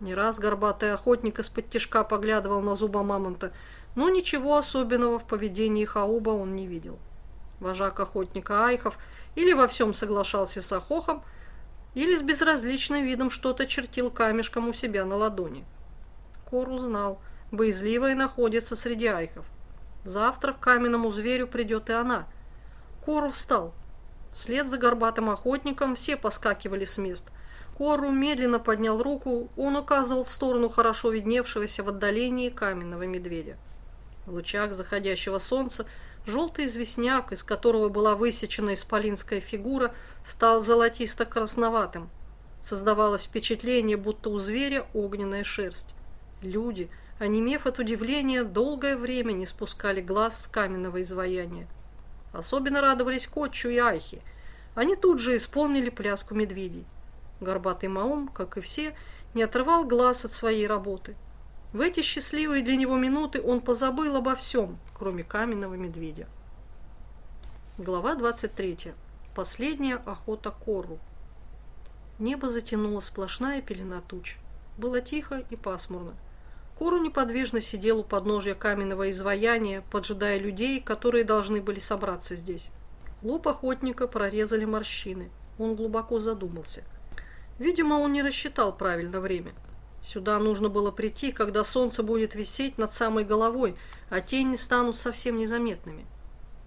Не раз горбатый охотник из-под тишка поглядывал на зуба мамонта, но ничего особенного в поведении Хауба он не видел. Вожак охотника Айхов или во всем соглашался с Ахохом, или с безразличным видом что-то чертил камешком у себя на ладони. Кор узнал, боязливая находится среди Айхов. Завтра к каменному зверю придет и она – Кору встал. Вслед за горбатым охотником все поскакивали с мест. Кору медленно поднял руку, он указывал в сторону хорошо видневшегося в отдалении каменного медведя. В лучах заходящего солнца желтый известняк, из которого была высечена исполинская фигура, стал золотисто-красноватым. Создавалось впечатление, будто у зверя огненная шерсть. Люди, онемев от удивления, долгое время не спускали глаз с каменного изваяния. Особенно радовались Котчу и Айхи. Они тут же исполнили пляску медведей. Горбатый Маум, как и все, не отрывал глаз от своей работы. В эти счастливые для него минуты он позабыл обо всем, кроме каменного медведя. Глава 23. Последняя охота Кору. Небо затянуло сплошная пелена туч. Было тихо и пасмурно. Кору неподвижно сидел у подножья каменного изваяния, поджидая людей, которые должны были собраться здесь. Лоб охотника прорезали морщины. Он глубоко задумался. Видимо, он не рассчитал правильно время. Сюда нужно было прийти, когда солнце будет висеть над самой головой, а тени станут совсем незаметными.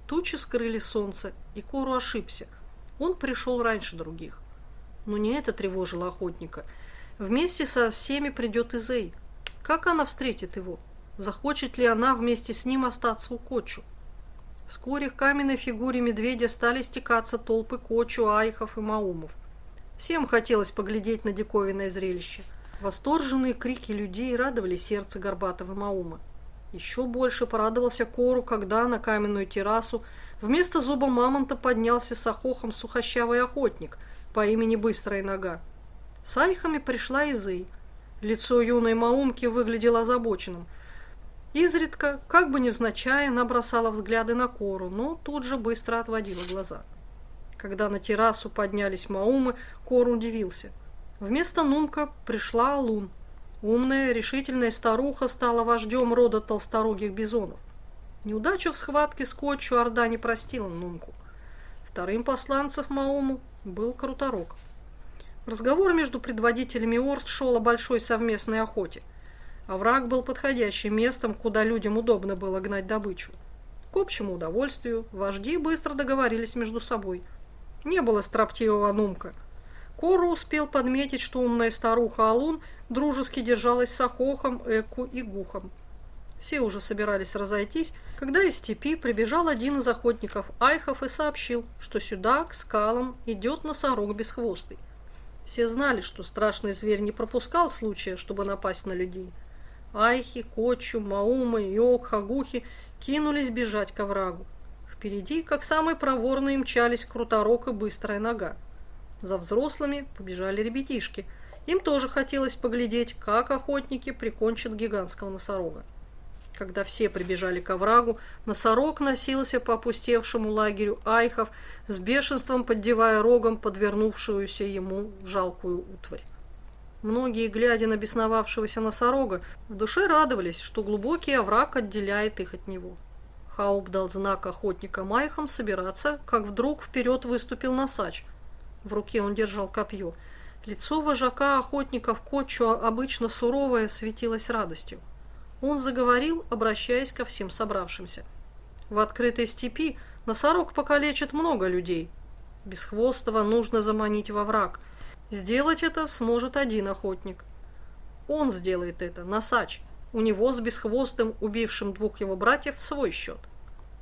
Тучи скрыли солнце, и Кору ошибся. Он пришел раньше других. Но не это тревожило охотника. Вместе со всеми придет Изей. Как она встретит его? Захочет ли она вместе с ним остаться у Кочу? Вскоре к каменной фигуре медведя стали стекаться толпы Кочу, Айхов и Маумов. Всем хотелось поглядеть на диковинное зрелище. Восторженные крики людей радовали сердце горбатого Маума. Еще больше порадовался Кору, когда на каменную террасу вместо зуба мамонта поднялся с охохом сухощавый охотник по имени Быстрая Нога. С Айхами пришла Изы – Лицо юной Маумки выглядело озабоченным. Изредка, как бы невзначай, она бросала взгляды на Кору, но тут же быстро отводила глаза. Когда на террасу поднялись Маумы, Кору удивился. Вместо Нумка пришла Алун. Умная, решительная старуха стала вождем рода толсторогих бизонов. Неудачу в схватке с Кочу Орда не простила Нумку. Вторым посланцем Мауму был Круторог. Разговор между предводителями орд шел о большой совместной охоте. Овраг был подходящим местом, куда людям удобно было гнать добычу. К общему удовольствию вожди быстро договорились между собой. Не было строптивого нумка. Кору успел подметить, что умная старуха Алун дружески держалась с Ахохом, Эку и Гухом. Все уже собирались разойтись, когда из степи прибежал один из охотников Айхов и сообщил, что сюда, к скалам, идет носорог бесхвостый. Все знали, что страшный зверь не пропускал случая, чтобы напасть на людей. Айхи, Кочу, Маумы, Йок, Хагухи кинулись бежать к оврагу. Впереди, как самые проворные, мчались Круторок и Быстрая Нога. За взрослыми побежали ребятишки. Им тоже хотелось поглядеть, как охотники прикончат гигантского носорога. Когда все прибежали к оврагу, носорог носился по опустевшему лагерю айхов, с бешенством поддевая рогом подвернувшуюся ему жалкую утварь. Многие, глядя на бесновавшегося носорога, в душе радовались, что глубокий овраг отделяет их от него. Хауб дал знак охотникам айхам собираться, как вдруг вперед выступил носач. В руке он держал копье. Лицо вожака охотников Кочу, обычно суровое, светилось радостью. Он заговорил, обращаясь ко всем собравшимся. В открытой степи носорог покалечит много людей. Бесхвостого нужно заманить во враг. Сделать это сможет один охотник. Он сделает это, Носач. У него с бесхвостым, убившим двух его братьев, свой счет.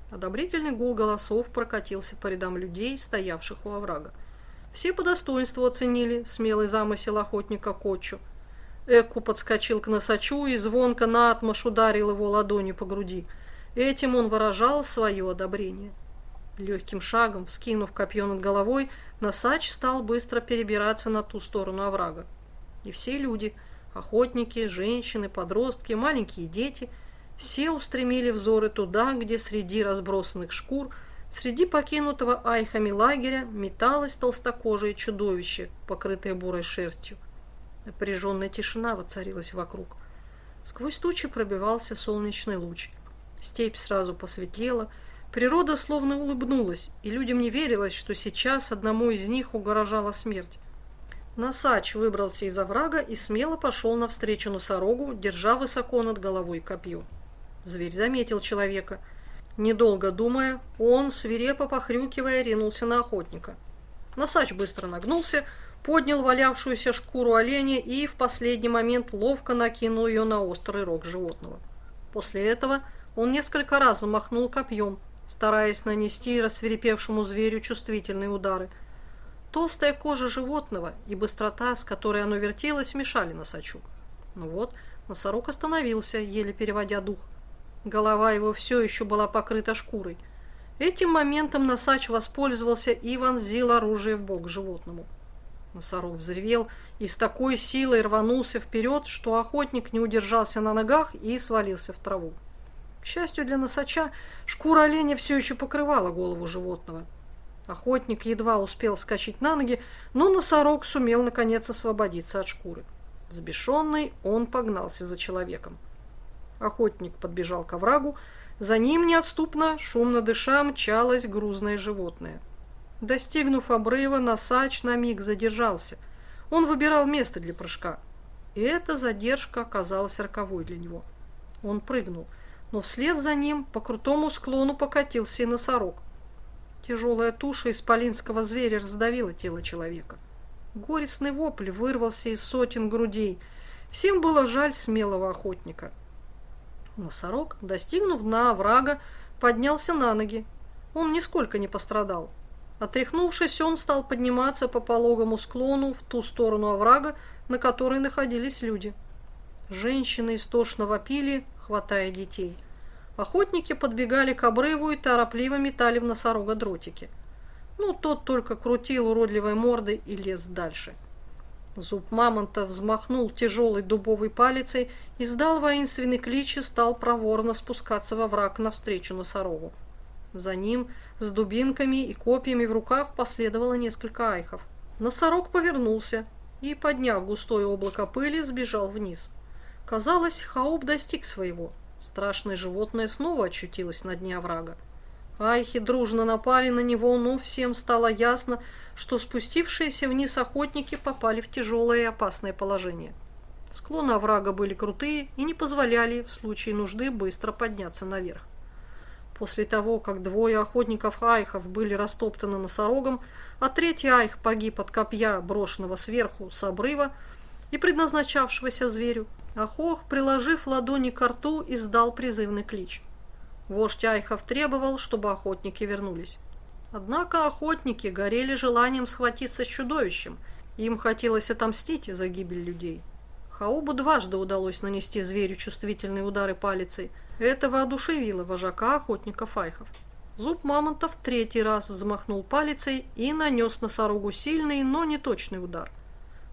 Одобрительный гул голосов прокатился по рядам людей, стоявших у оврага. Все по достоинству оценили смелый замысел охотника Кочу – Экку подскочил к носачу и звонко наотмашь ударил его ладонью по груди. Этим он выражал свое одобрение. Легким шагом, вскинув копье над головой, носач стал быстро перебираться на ту сторону оврага. И все люди, охотники, женщины, подростки, маленькие дети, все устремили взоры туда, где среди разбросанных шкур, среди покинутого айхами лагеря металось толстокожее чудовище, покрытое бурой шерстью. Напряженная тишина воцарилась вокруг. Сквозь тучи пробивался солнечный луч. Степь сразу посветлела, природа словно улыбнулась, и людям не верилось, что сейчас одному из них угрожала смерть. Носач выбрался из оврага и смело пошел навстречу носорогу, держа высоко над головой копье. Зверь заметил человека. Недолго думая, он, свирепо похрюкивая, ринулся на охотника. Носач быстро нагнулся, поднял валявшуюся шкуру оленя и в последний момент ловко накинул ее на острый рог животного. После этого он несколько раз замахнул копьем, стараясь нанести рассверепевшему зверю чувствительные удары. Толстая кожа животного и быстрота, с которой оно вертелось, мешали носачу. Ну вот, носорог остановился, еле переводя дух. Голова его все еще была покрыта шкурой. Этим моментом носач воспользовался и вонзил оружие в бок животному. Носорог взревел и с такой силой рванулся вперед, что охотник не удержался на ногах и свалился в траву. К счастью для носача, шкура оленя все еще покрывала голову животного. Охотник едва успел вскочить на ноги, но носорог сумел наконец освободиться от шкуры. Сбешенный он погнался за человеком. Охотник подбежал к оврагу, за ним неотступно, шумно дыша, мчалось грузное животное. Достигнув обрыва, Носач на миг задержался. Он выбирал место для прыжка. И эта задержка оказалась роковой для него. Он прыгнул, но вслед за ним по крутому склону покатился и носорог. Тяжелая туша исполинского зверя раздавила тело человека. Горестный вопль вырвался из сотен грудей. Всем было жаль смелого охотника. Носорог, достигнув дна оврага, поднялся на ноги. Он нисколько не пострадал. Отряхнувшись, он стал подниматься по пологому склону в ту сторону оврага, на которой находились люди. Женщины истошно вопили, хватая детей. Охотники подбегали к обрыву и торопливо метали в носорога дротики. Ну, тот только крутил уродливой мордой и лез дальше. Зуб мамонта взмахнул тяжелой дубовой палицей, издал воинственный клич и стал проворно спускаться во враг навстречу носорогу. За ним с дубинками и копьями в руках последовало несколько айхов. Носорог повернулся и, подняв густое облако пыли, сбежал вниз. Казалось, Хауб достиг своего. Страшное животное снова очутилось на дне оврага. Айхи дружно напали на него, но всем стало ясно, что спустившиеся вниз охотники попали в тяжелое и опасное положение. Склоны оврага были крутые и не позволяли в случае нужды быстро подняться наверх. После того, как двое охотников айхов были растоптаны носорогом, а третий айх погиб от копья, брошенного сверху с обрыва и предназначавшегося зверю, Ахох, приложив ладони к рту, издал призывный клич – Вождь Айхов требовал, чтобы охотники вернулись. Однако охотники горели желанием схватиться с чудовищем. Им хотелось отомстить за гибель людей. Хаубу дважды удалось нанести зверю чувствительные удары палицей. Это воодушевило вожака охотников Айхов. Зуб мамонта в третий раз взмахнул палицей и нанес носорогу сильный, но не точный удар.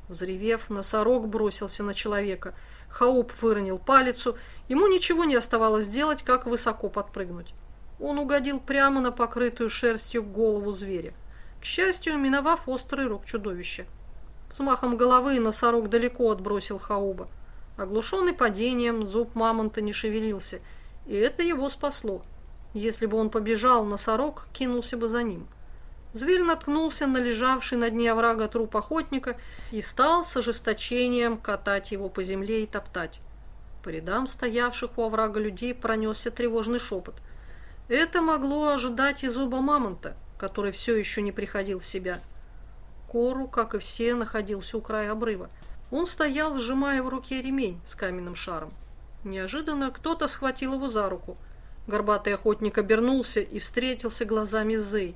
Взревев, носорог бросился на человека. Хауб выронил палицу Ему ничего не оставалось делать, как высоко подпрыгнуть. Он угодил прямо на покрытую шерстью голову зверя, к счастью, миновав острый рог чудовища. Взмахом головы носорог далеко отбросил Хауба. Оглушенный падением, зуб мамонта не шевелился, и это его спасло. Если бы он побежал, носорог кинулся бы за ним. Зверь наткнулся на лежавший на дне оврага труп охотника и стал с ожесточением катать его по земле и топтать. По рядам стоявших у оврага людей пронесся тревожный шепот. Это могло ожидать и зуба мамонта, который все еще не приходил в себя. Кору, как и все, находился у края обрыва. Он стоял, сжимая в руке ремень с каменным шаром. Неожиданно кто-то схватил его за руку. Горбатый охотник обернулся и встретился глазами с Зей.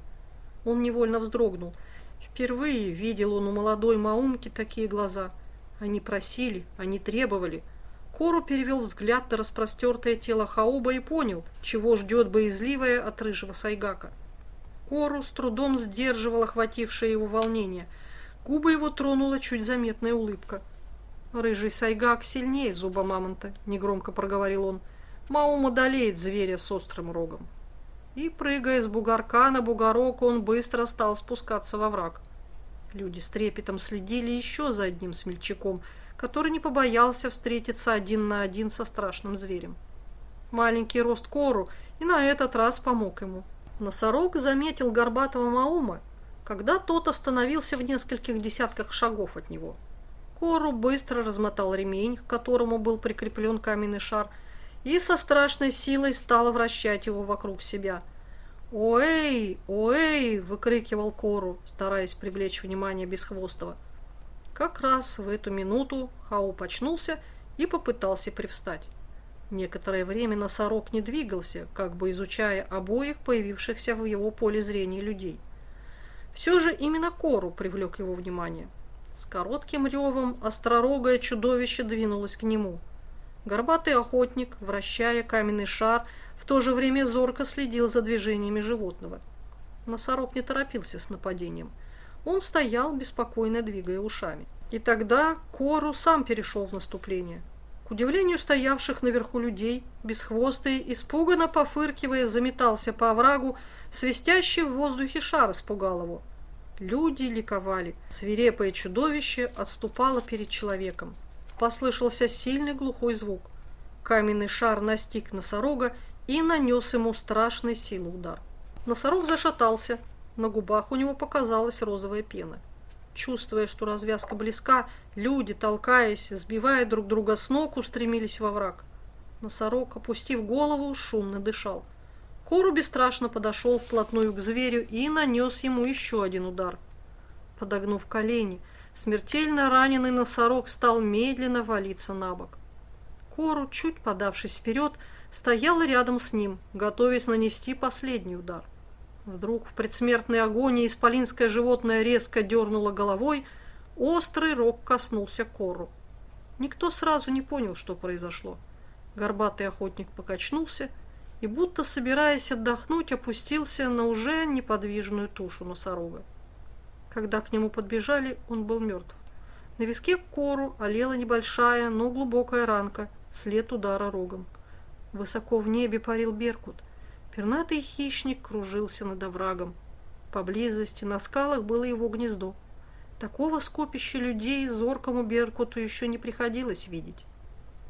Он невольно вздрогнул. Впервые видел он у молодой Маумки такие глаза. Они просили, они требовали – Кору перевел взгляд на распростертое тело Хауба и понял, чего ждет боязливая от рыжего Сайгака. Кору с трудом сдерживал охватившее его волнение. Губы его тронула чуть заметная улыбка. «Рыжий Сайгак сильнее зуба мамонта», — негромко проговорил он. «Маум одолеет зверя с острым рогом». И, прыгая с бугорка на бугорок, он быстро стал спускаться во враг. Люди с трепетом следили еще за одним смельчаком — который не побоялся встретиться один на один со страшным зверем. Маленький рост Кору и на этот раз помог ему. Носорог заметил горбатого Маума, когда тот остановился в нескольких десятках шагов от него. Кору быстро размотал ремень, к которому был прикреплен каменный шар, и со страшной силой стал вращать его вокруг себя. «Оэй! Оэй!» – выкрикивал Кору, стараясь привлечь внимание Бесхвостого. Как раз в эту минуту Хау почнулся и попытался привстать. Некоторое время носорог не двигался, как бы изучая обоих появившихся в его поле зрения людей. Все же именно Кору привлек его внимание. С коротким ревом остророгое чудовище двинулось к нему. Горбатый охотник, вращая каменный шар, в то же время зорко следил за движениями животного. Носорог не торопился с нападением – он стоял, беспокойно двигая ушами. И тогда Кору сам перешел в наступление. К удивлению стоявших наверху людей, бесхвостый, испуганно пофыркивая, заметался по оврагу, свистящий в воздухе шар испугал его. Люди ликовали. Свирепое чудовище отступало перед человеком. Послышался сильный глухой звук. Каменный шар настиг носорога и нанес ему страшный силу удар. Носорог зашатался, на губах у него показалась розовая пена. Чувствуя, что развязка близка, люди, толкаясь, сбивая друг друга с ног, устремились во враг. Носорог, опустив голову, шумно дышал. Кору бесстрашно подошел вплотную к зверю и нанес ему еще один удар. Подогнув колени, смертельно раненый носорог стал медленно валиться на бок. Кору, чуть подавшись вперед, стояла рядом с ним, готовясь нанести последний удар. Вдруг в предсмертной агонии исполинское животное резко дернуло головой, острый рог коснулся кору. Никто сразу не понял, что произошло. Горбатый охотник покачнулся и, будто собираясь отдохнуть, опустился на уже неподвижную тушу носорога. Когда к нему подбежали, он был мертв. На виске кору олела небольшая, но глубокая ранка, след удара рогом. Высоко в небе парил беркут – Пернатый хищник кружился над оврагом. Поблизости на скалах было его гнездо. Такого скопища людей зоркому Беркуту еще не приходилось видеть.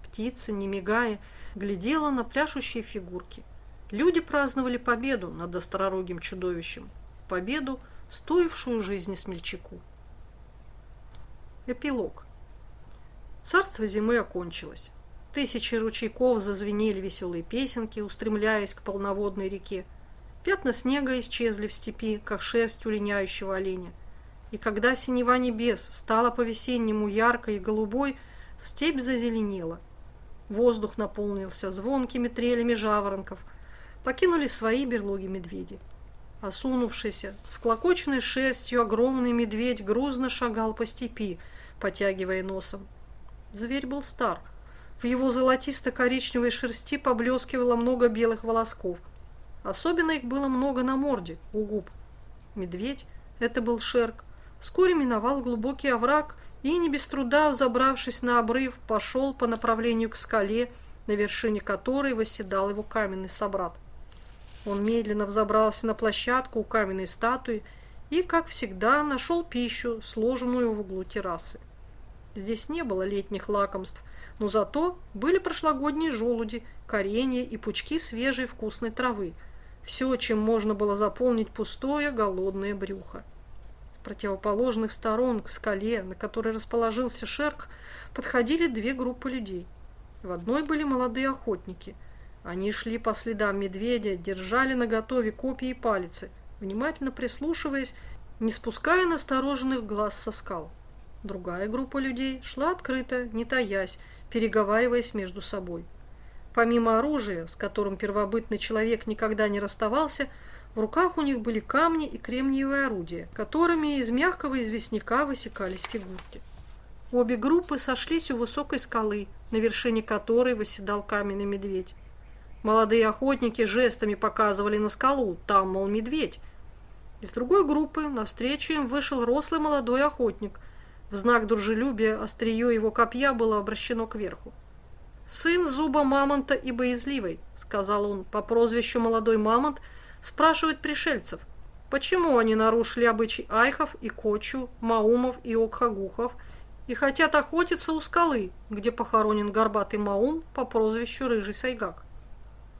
Птица, не мигая, глядела на пляшущие фигурки. Люди праздновали победу над остророгим чудовищем. Победу, стоившую жизни смельчаку. Эпилог. Царство зимы окончилось. Тысячи ручейков зазвенели веселые песенки, устремляясь к полноводной реке. Пятна снега исчезли в степи, как шерсть у линяющего оленя. И когда синева небес стала по-весеннему яркой и голубой, степь зазеленела. Воздух наполнился звонкими трелями жаворонков. Покинули свои берлоги медведи. Осунувшийся, с вклокоченной шерстью огромный медведь грузно шагал по степи, потягивая носом. Зверь был стар — в его золотисто-коричневой шерсти поблескивало много белых волосков. Особенно их было много на морде, у губ. Медведь, это был Шерк, вскоре миновал глубокий овраг и, не без труда взобравшись на обрыв, пошел по направлению к скале, на вершине которой восседал его каменный собрат. Он медленно взобрался на площадку у каменной статуи и, как всегда, нашел пищу, сложенную в углу террасы. Здесь не было летних лакомств, но зато были прошлогодние желуди, коренья и пучки свежей вкусной травы. Все, чем можно было заполнить пустое голодное брюхо. Противоположных сторон к скале, на которой расположился Шерк, подходили две группы людей. В одной были молодые охотники. Они шли по следам медведя, держали наготове копья и палицы, внимательно прислушиваясь, не спуская настороженных глаз со скал. Другая группа людей шла открыто, не таясь, переговариваясь между собой. Помимо оружия, с которым первобытный человек никогда не расставался, в руках у них были камни и кремниевые орудия, которыми из мягкого известняка высекались фигурки. Обе группы сошлись у высокой скалы, на вершине которой восседал каменный медведь. Молодые охотники жестами показывали на скалу, там, мол, медведь. Из другой группы навстречу им вышел рослый молодой охотник – в знак дружелюбия острие его копья было обращено кверху. «Сын зуба мамонта и боязливый», — сказал он по прозвищу молодой мамонт, спрашивает пришельцев, почему они нарушили обычай айхов и кочу, маумов и окхагухов и хотят охотиться у скалы, где похоронен горбатый маум по прозвищу Рыжий Сайгак.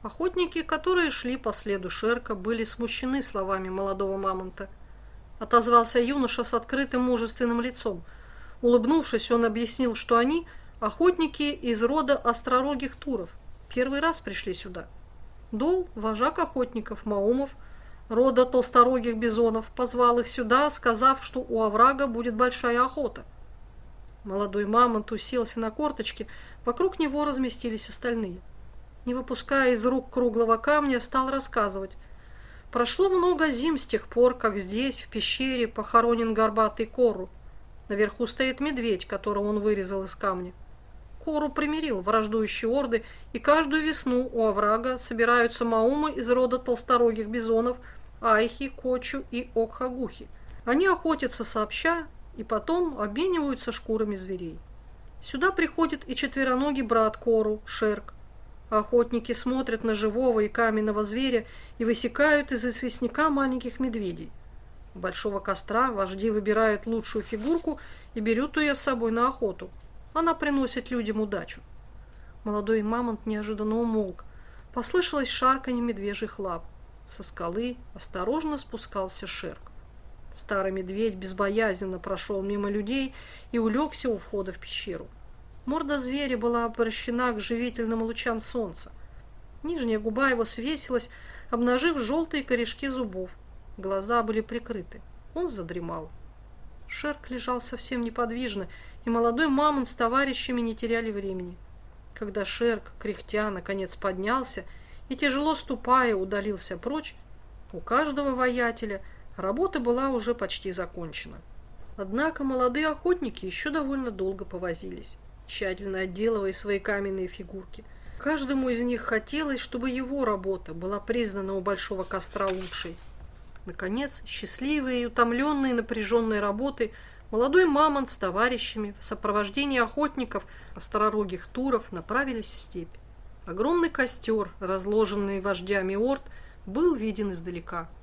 Охотники, которые шли по следу Шерка, были смущены словами молодого мамонта. Отозвался юноша с открытым мужественным лицом — Улыбнувшись, он объяснил, что они – охотники из рода остророгих туров. Первый раз пришли сюда. Дол, вожак охотников Маумов, рода толсторогих бизонов, позвал их сюда, сказав, что у оврага будет большая охота. Молодой мамонт уселся на корточки, вокруг него разместились остальные. Не выпуская из рук круглого камня, стал рассказывать. Прошло много зим с тех пор, как здесь, в пещере, похоронен горбатый кору. Наверху стоит медведь, которого он вырезал из камня. Кору примирил враждующие орды, и каждую весну у оврага собираются маумы из рода толсторогих бизонов, айхи, кочу и окхагухи. Они охотятся сообща и потом обмениваются шкурами зверей. Сюда приходит и четвероногий брат Кору, Шерк. Охотники смотрят на живого и каменного зверя и высекают из известняка маленьких медведей большого костра вожди выбирают лучшую фигурку и берут ее с собой на охоту. Она приносит людям удачу. Молодой мамонт неожиданно умолк. Послышалось шарканье медвежьих лап. Со скалы осторожно спускался Шерк. Старый медведь безбоязненно прошел мимо людей и улегся у входа в пещеру. Морда зверя была обращена к живительным лучам солнца. Нижняя губа его свесилась, обнажив желтые корешки зубов. Глаза были прикрыты. Он задремал. Шерк лежал совсем неподвижно, и молодой мамонт с товарищами не теряли времени. Когда Шерк, кряхтя, наконец поднялся и, тяжело ступая, удалился прочь, у каждого воятеля работа была уже почти закончена. Однако молодые охотники еще довольно долго повозились, тщательно отделывая свои каменные фигурки. Каждому из них хотелось, чтобы его работа была признана у большого костра лучшей. Наконец, счастливые и утомленные напряженной работой, молодой мамонт с товарищами в сопровождении охотников остророгих туров направились в степь. Огромный костер, разложенный вождями орд, был виден издалека –